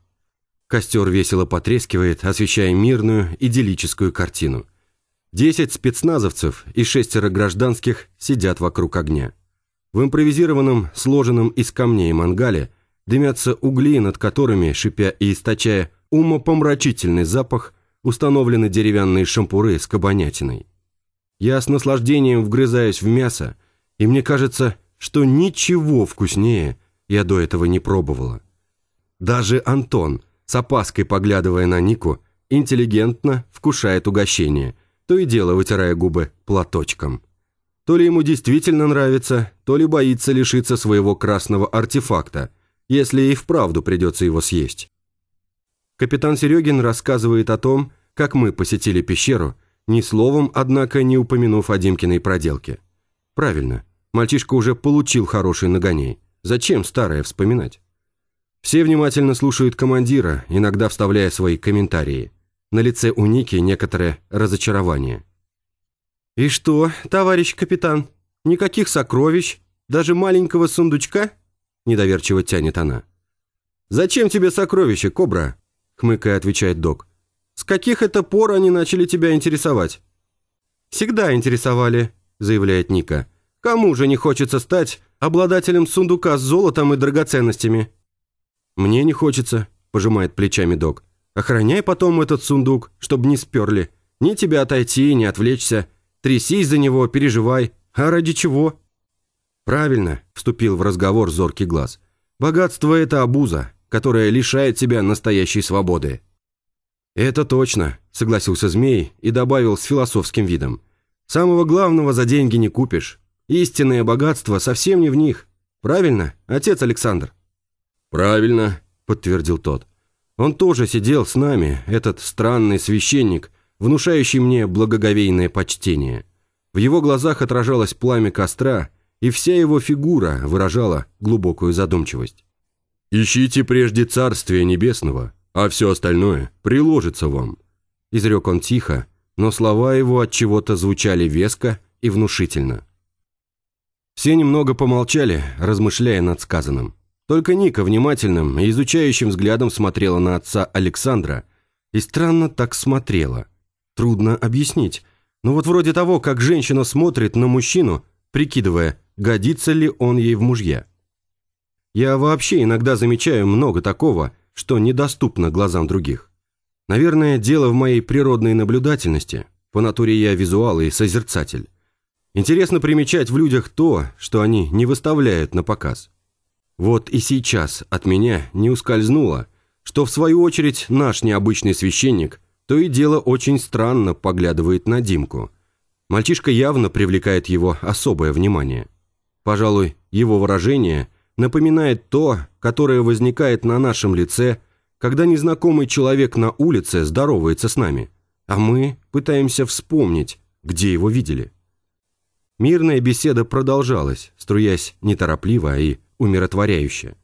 Костер весело потрескивает, освещая мирную, идиллическую картину. Десять спецназовцев и шестеро гражданских сидят вокруг огня. В импровизированном, сложенном из камней мангале дымятся угли, над которыми, шипя и источая умопомрачительный запах, установлены деревянные шампуры с кабанятиной. Я с наслаждением вгрызаюсь в мясо, и мне кажется, что ничего вкуснее я до этого не пробовала. Даже Антон, с опаской поглядывая на Нику, интеллигентно вкушает угощение, то и дело вытирая губы платочком. То ли ему действительно нравится, то ли боится лишиться своего красного артефакта, если и вправду придется его съесть. Капитан Серегин рассказывает о том, как мы посетили пещеру, ни словом, однако, не упомянув о Димкиной проделке. Правильно, мальчишка уже получил хороший нагоней. Зачем старое вспоминать? Все внимательно слушают командира, иногда вставляя свои комментарии. На лице у Ники некоторое разочарование. «И что, товарищ капитан, никаких сокровищ, даже маленького сундучка?» Недоверчиво тянет она. «Зачем тебе сокровища, Кобра?» хмыкая отвечает док. «С каких это пор они начали тебя интересовать?» «Всегда интересовали», заявляет Ника. «Кому же не хочется стать обладателем сундука с золотом и драгоценностями?» «Мне не хочется», пожимает плечами док. «Охраняй потом этот сундук, чтобы не сперли. Ни тебя отойти, ни отвлечься. Трясись за него, переживай. А ради чего?» «Правильно», – вступил в разговор зоркий глаз. «Богатство – это обуза которая лишает тебя настоящей свободы». «Это точно», — согласился змей и добавил с философским видом. «Самого главного за деньги не купишь. Истинное богатство совсем не в них. Правильно, отец Александр?» «Правильно», — подтвердил тот. «Он тоже сидел с нами, этот странный священник, внушающий мне благоговейное почтение. В его глазах отражалось пламя костра, и вся его фигура выражала глубокую задумчивость. «Ищите прежде Царствия Небесного, а все остальное приложится вам», – изрек он тихо, но слова его от чего-то звучали веско и внушительно. Все немного помолчали, размышляя над сказанным. Только Ника внимательным и изучающим взглядом смотрела на отца Александра и странно так смотрела. Трудно объяснить, но вот вроде того, как женщина смотрит на мужчину, прикидывая, годится ли он ей в мужья. Я вообще иногда замечаю много такого, что недоступно глазам других. Наверное, дело в моей природной наблюдательности. По натуре я визуал и созерцатель. Интересно примечать в людях то, что они не выставляют на показ. Вот и сейчас от меня не ускользнуло, что в свою очередь наш необычный священник то и дело очень странно поглядывает на Димку. Мальчишка явно привлекает его особое внимание. Пожалуй, его выражение – напоминает то, которое возникает на нашем лице, когда незнакомый человек на улице здоровается с нами, а мы пытаемся вспомнить, где его видели. Мирная беседа продолжалась, струясь неторопливо и умиротворяюще.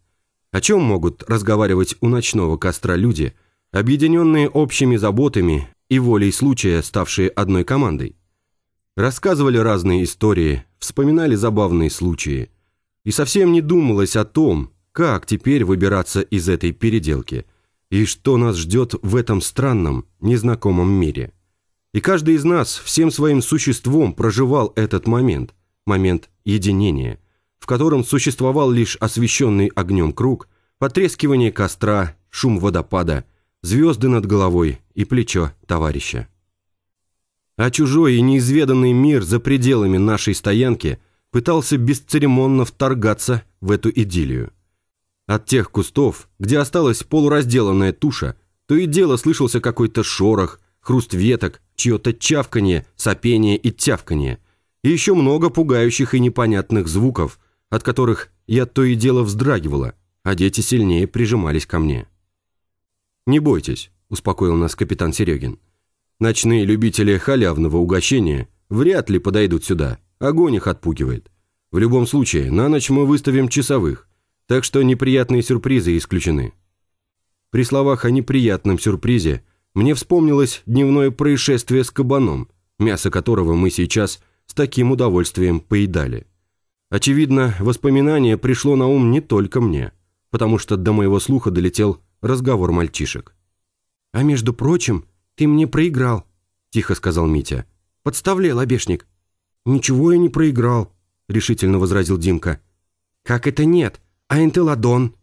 О чем могут разговаривать у ночного костра люди, объединенные общими заботами и волей случая, ставшие одной командой? Рассказывали разные истории, вспоминали забавные случаи – и совсем не думалось о том, как теперь выбираться из этой переделки и что нас ждет в этом странном, незнакомом мире. И каждый из нас всем своим существом проживал этот момент, момент единения, в котором существовал лишь освещенный огнем круг, потрескивание костра, шум водопада, звезды над головой и плечо товарища. А чужой и неизведанный мир за пределами нашей стоянки – пытался бесцеремонно вторгаться в эту идиллию. От тех кустов, где осталась полуразделанная туша, то и дело слышался какой-то шорох, хруст веток, чье-то чавканье, сопение и тявканье, и еще много пугающих и непонятных звуков, от которых я то и дело вздрагивала, а дети сильнее прижимались ко мне. «Не бойтесь», – успокоил нас капитан Серегин. «Ночные любители халявного угощения вряд ли подойдут сюда, Огонь их отпугивает. В любом случае, на ночь мы выставим часовых. так что неприятные сюрпризы исключены. При словах о неприятном сюрпризе мне вспомнилось дневное происшествие с кабаном, мясо которого мы сейчас с таким удовольствием поедали. Очевидно, воспоминание пришло на ум не только мне, потому что до моего слуха долетел разговор мальчишек. «А между прочим, ты мне проиграл», – тихо сказал Митя. «Подставляй, лобешник». «Ничего я не проиграл», – решительно возразил Димка. «Как это нет? А энтеладон?»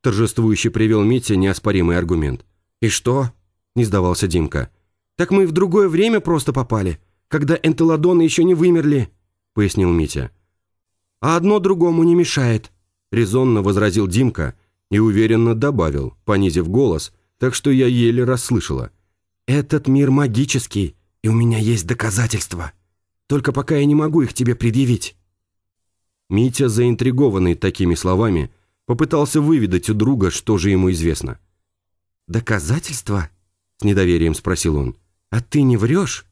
Торжествующе привел Митя неоспоримый аргумент. «И что?» – не сдавался Димка. «Так мы в другое время просто попали, когда энтеладоны еще не вымерли», – пояснил Митя. «А одно другому не мешает», – резонно возразил Димка и уверенно добавил, понизив голос, так что я еле расслышала. «Этот мир магический, и у меня есть доказательства. Только пока я не могу их тебе предъявить». Митя, заинтригованный такими словами, попытался выведать у друга, что же ему известно. «Доказательства?» – с недоверием спросил он. «А ты не врешь?»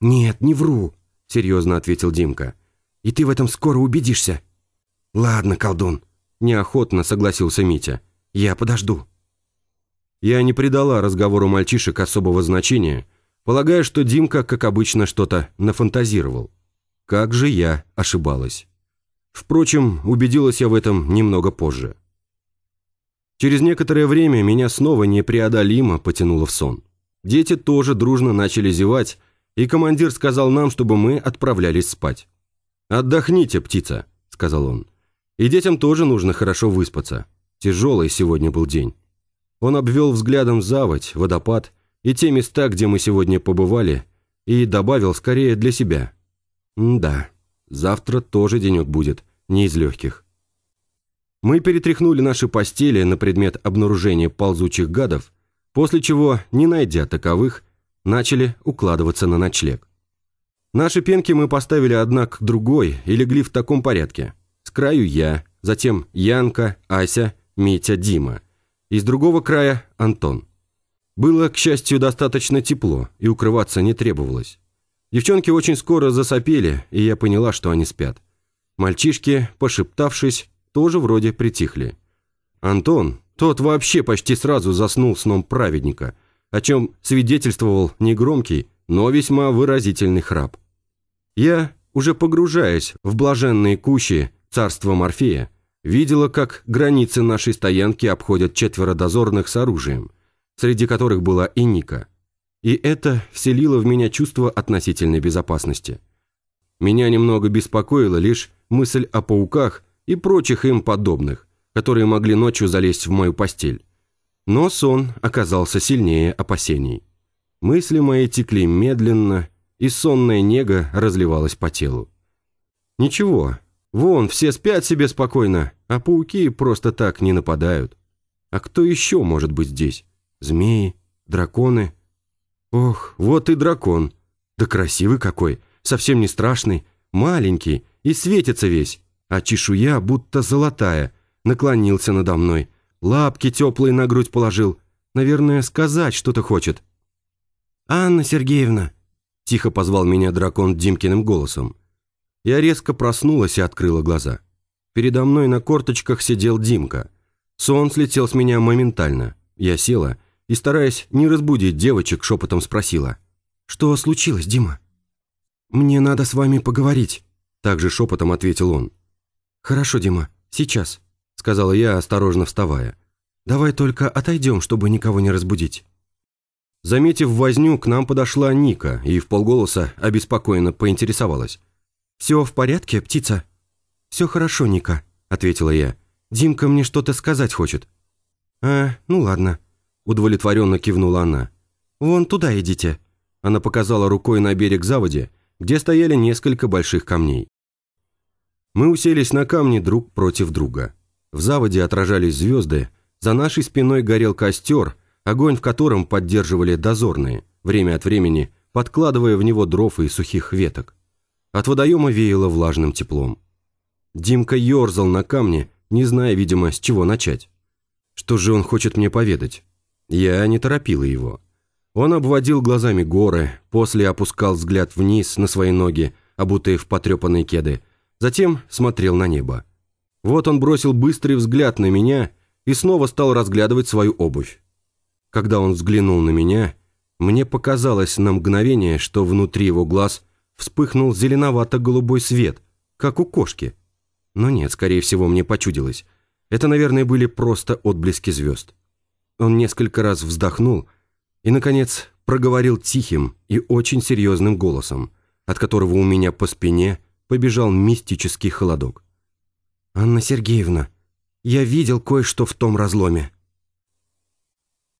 «Нет, не вру», – серьезно ответил Димка. «И ты в этом скоро убедишься». «Ладно, колдун», – неохотно согласился Митя. «Я подожду». Я не придала разговору мальчишек особого значения, полагая, что Димка, как обычно, что-то нафантазировал. Как же я ошибалась. Впрочем, убедилась я в этом немного позже. Через некоторое время меня снова непреодолимо потянуло в сон. Дети тоже дружно начали зевать, и командир сказал нам, чтобы мы отправлялись спать. «Отдохните, птица», — сказал он. «И детям тоже нужно хорошо выспаться. Тяжелый сегодня был день». Он обвел взглядом заводь, водопад и те места, где мы сегодня побывали, и добавил скорее для себя. «Да, завтра тоже денек будет, не из легких». Мы перетряхнули наши постели на предмет обнаружения ползучих гадов, после чего, не найдя таковых, начали укладываться на ночлег. Наши пенки мы поставили одна к другой и легли в таком порядке. Краю я, затем Янка, Ася, Митя, Дима. И с другого края Антон. Было, к счастью, достаточно тепло, и укрываться не требовалось. Девчонки очень скоро засопели, и я поняла, что они спят. Мальчишки, пошептавшись, тоже вроде притихли. Антон, тот вообще почти сразу заснул сном праведника – о чем свидетельствовал негромкий, но весьма выразительный храп. Я, уже погружаясь в блаженные кущи царства Морфея, видела, как границы нашей стоянки обходят четверо дозорных с оружием, среди которых была и Ника. И это вселило в меня чувство относительной безопасности. Меня немного беспокоила лишь мысль о пауках и прочих им подобных, которые могли ночью залезть в мою постель. Но сон оказался сильнее опасений. Мысли мои текли медленно, и сонная нега разливалась по телу. Ничего, вон, все спят себе спокойно, а пауки просто так не нападают. А кто еще может быть здесь? Змеи? Драконы? Ох, вот и дракон. Да красивый какой, совсем не страшный, маленький и светится весь, а чешуя будто золотая, наклонился надо мной – лапки теплые на грудь положил. Наверное, сказать что-то хочет. «Анна Сергеевна!» – тихо позвал меня дракон Димкиным голосом. Я резко проснулась и открыла глаза. Передо мной на корточках сидел Димка. Сон слетел с меня моментально. Я села и, стараясь не разбудить девочек, шепотом спросила. «Что случилось, Дима?» «Мне надо с вами поговорить», – также шепотом ответил он. «Хорошо, Дима, сейчас», — сказала я, осторожно вставая. «Давай только отойдем, чтобы никого не разбудить». Заметив возню, к нам подошла Ника и в полголоса обеспокоенно поинтересовалась. «Все в порядке, птица?» «Все хорошо, Ника», — ответила я. «Димка мне что-то сказать хочет». «А, ну ладно», — удовлетворенно кивнула она. «Вон туда идите». Она показала рукой на берег заводи, где стояли несколько больших камней. Мы уселись на камни друг против друга. В заводе отражались звезды, за нашей спиной горел костер, огонь в котором поддерживали дозорные, время от времени подкладывая в него дров и сухих веток. От водоема веяло влажным теплом. Димка ерзал на камне, не зная, видимо, с чего начать. Что же он хочет мне поведать? Я не торопила его. Он обводил глазами горы, после опускал взгляд вниз на свои ноги, обутые в потрепанные кеды, затем смотрел на небо. Вот он бросил быстрый взгляд на меня и снова стал разглядывать свою обувь. Когда он взглянул на меня, мне показалось на мгновение, что внутри его глаз вспыхнул зеленовато-голубой свет, как у кошки. Но нет, скорее всего, мне почудилось. Это, наверное, были просто отблески звезд. Он несколько раз вздохнул и, наконец, проговорил тихим и очень серьезным голосом, от которого у меня по спине побежал мистический холодок. «Анна Сергеевна, я видел кое-что в том разломе.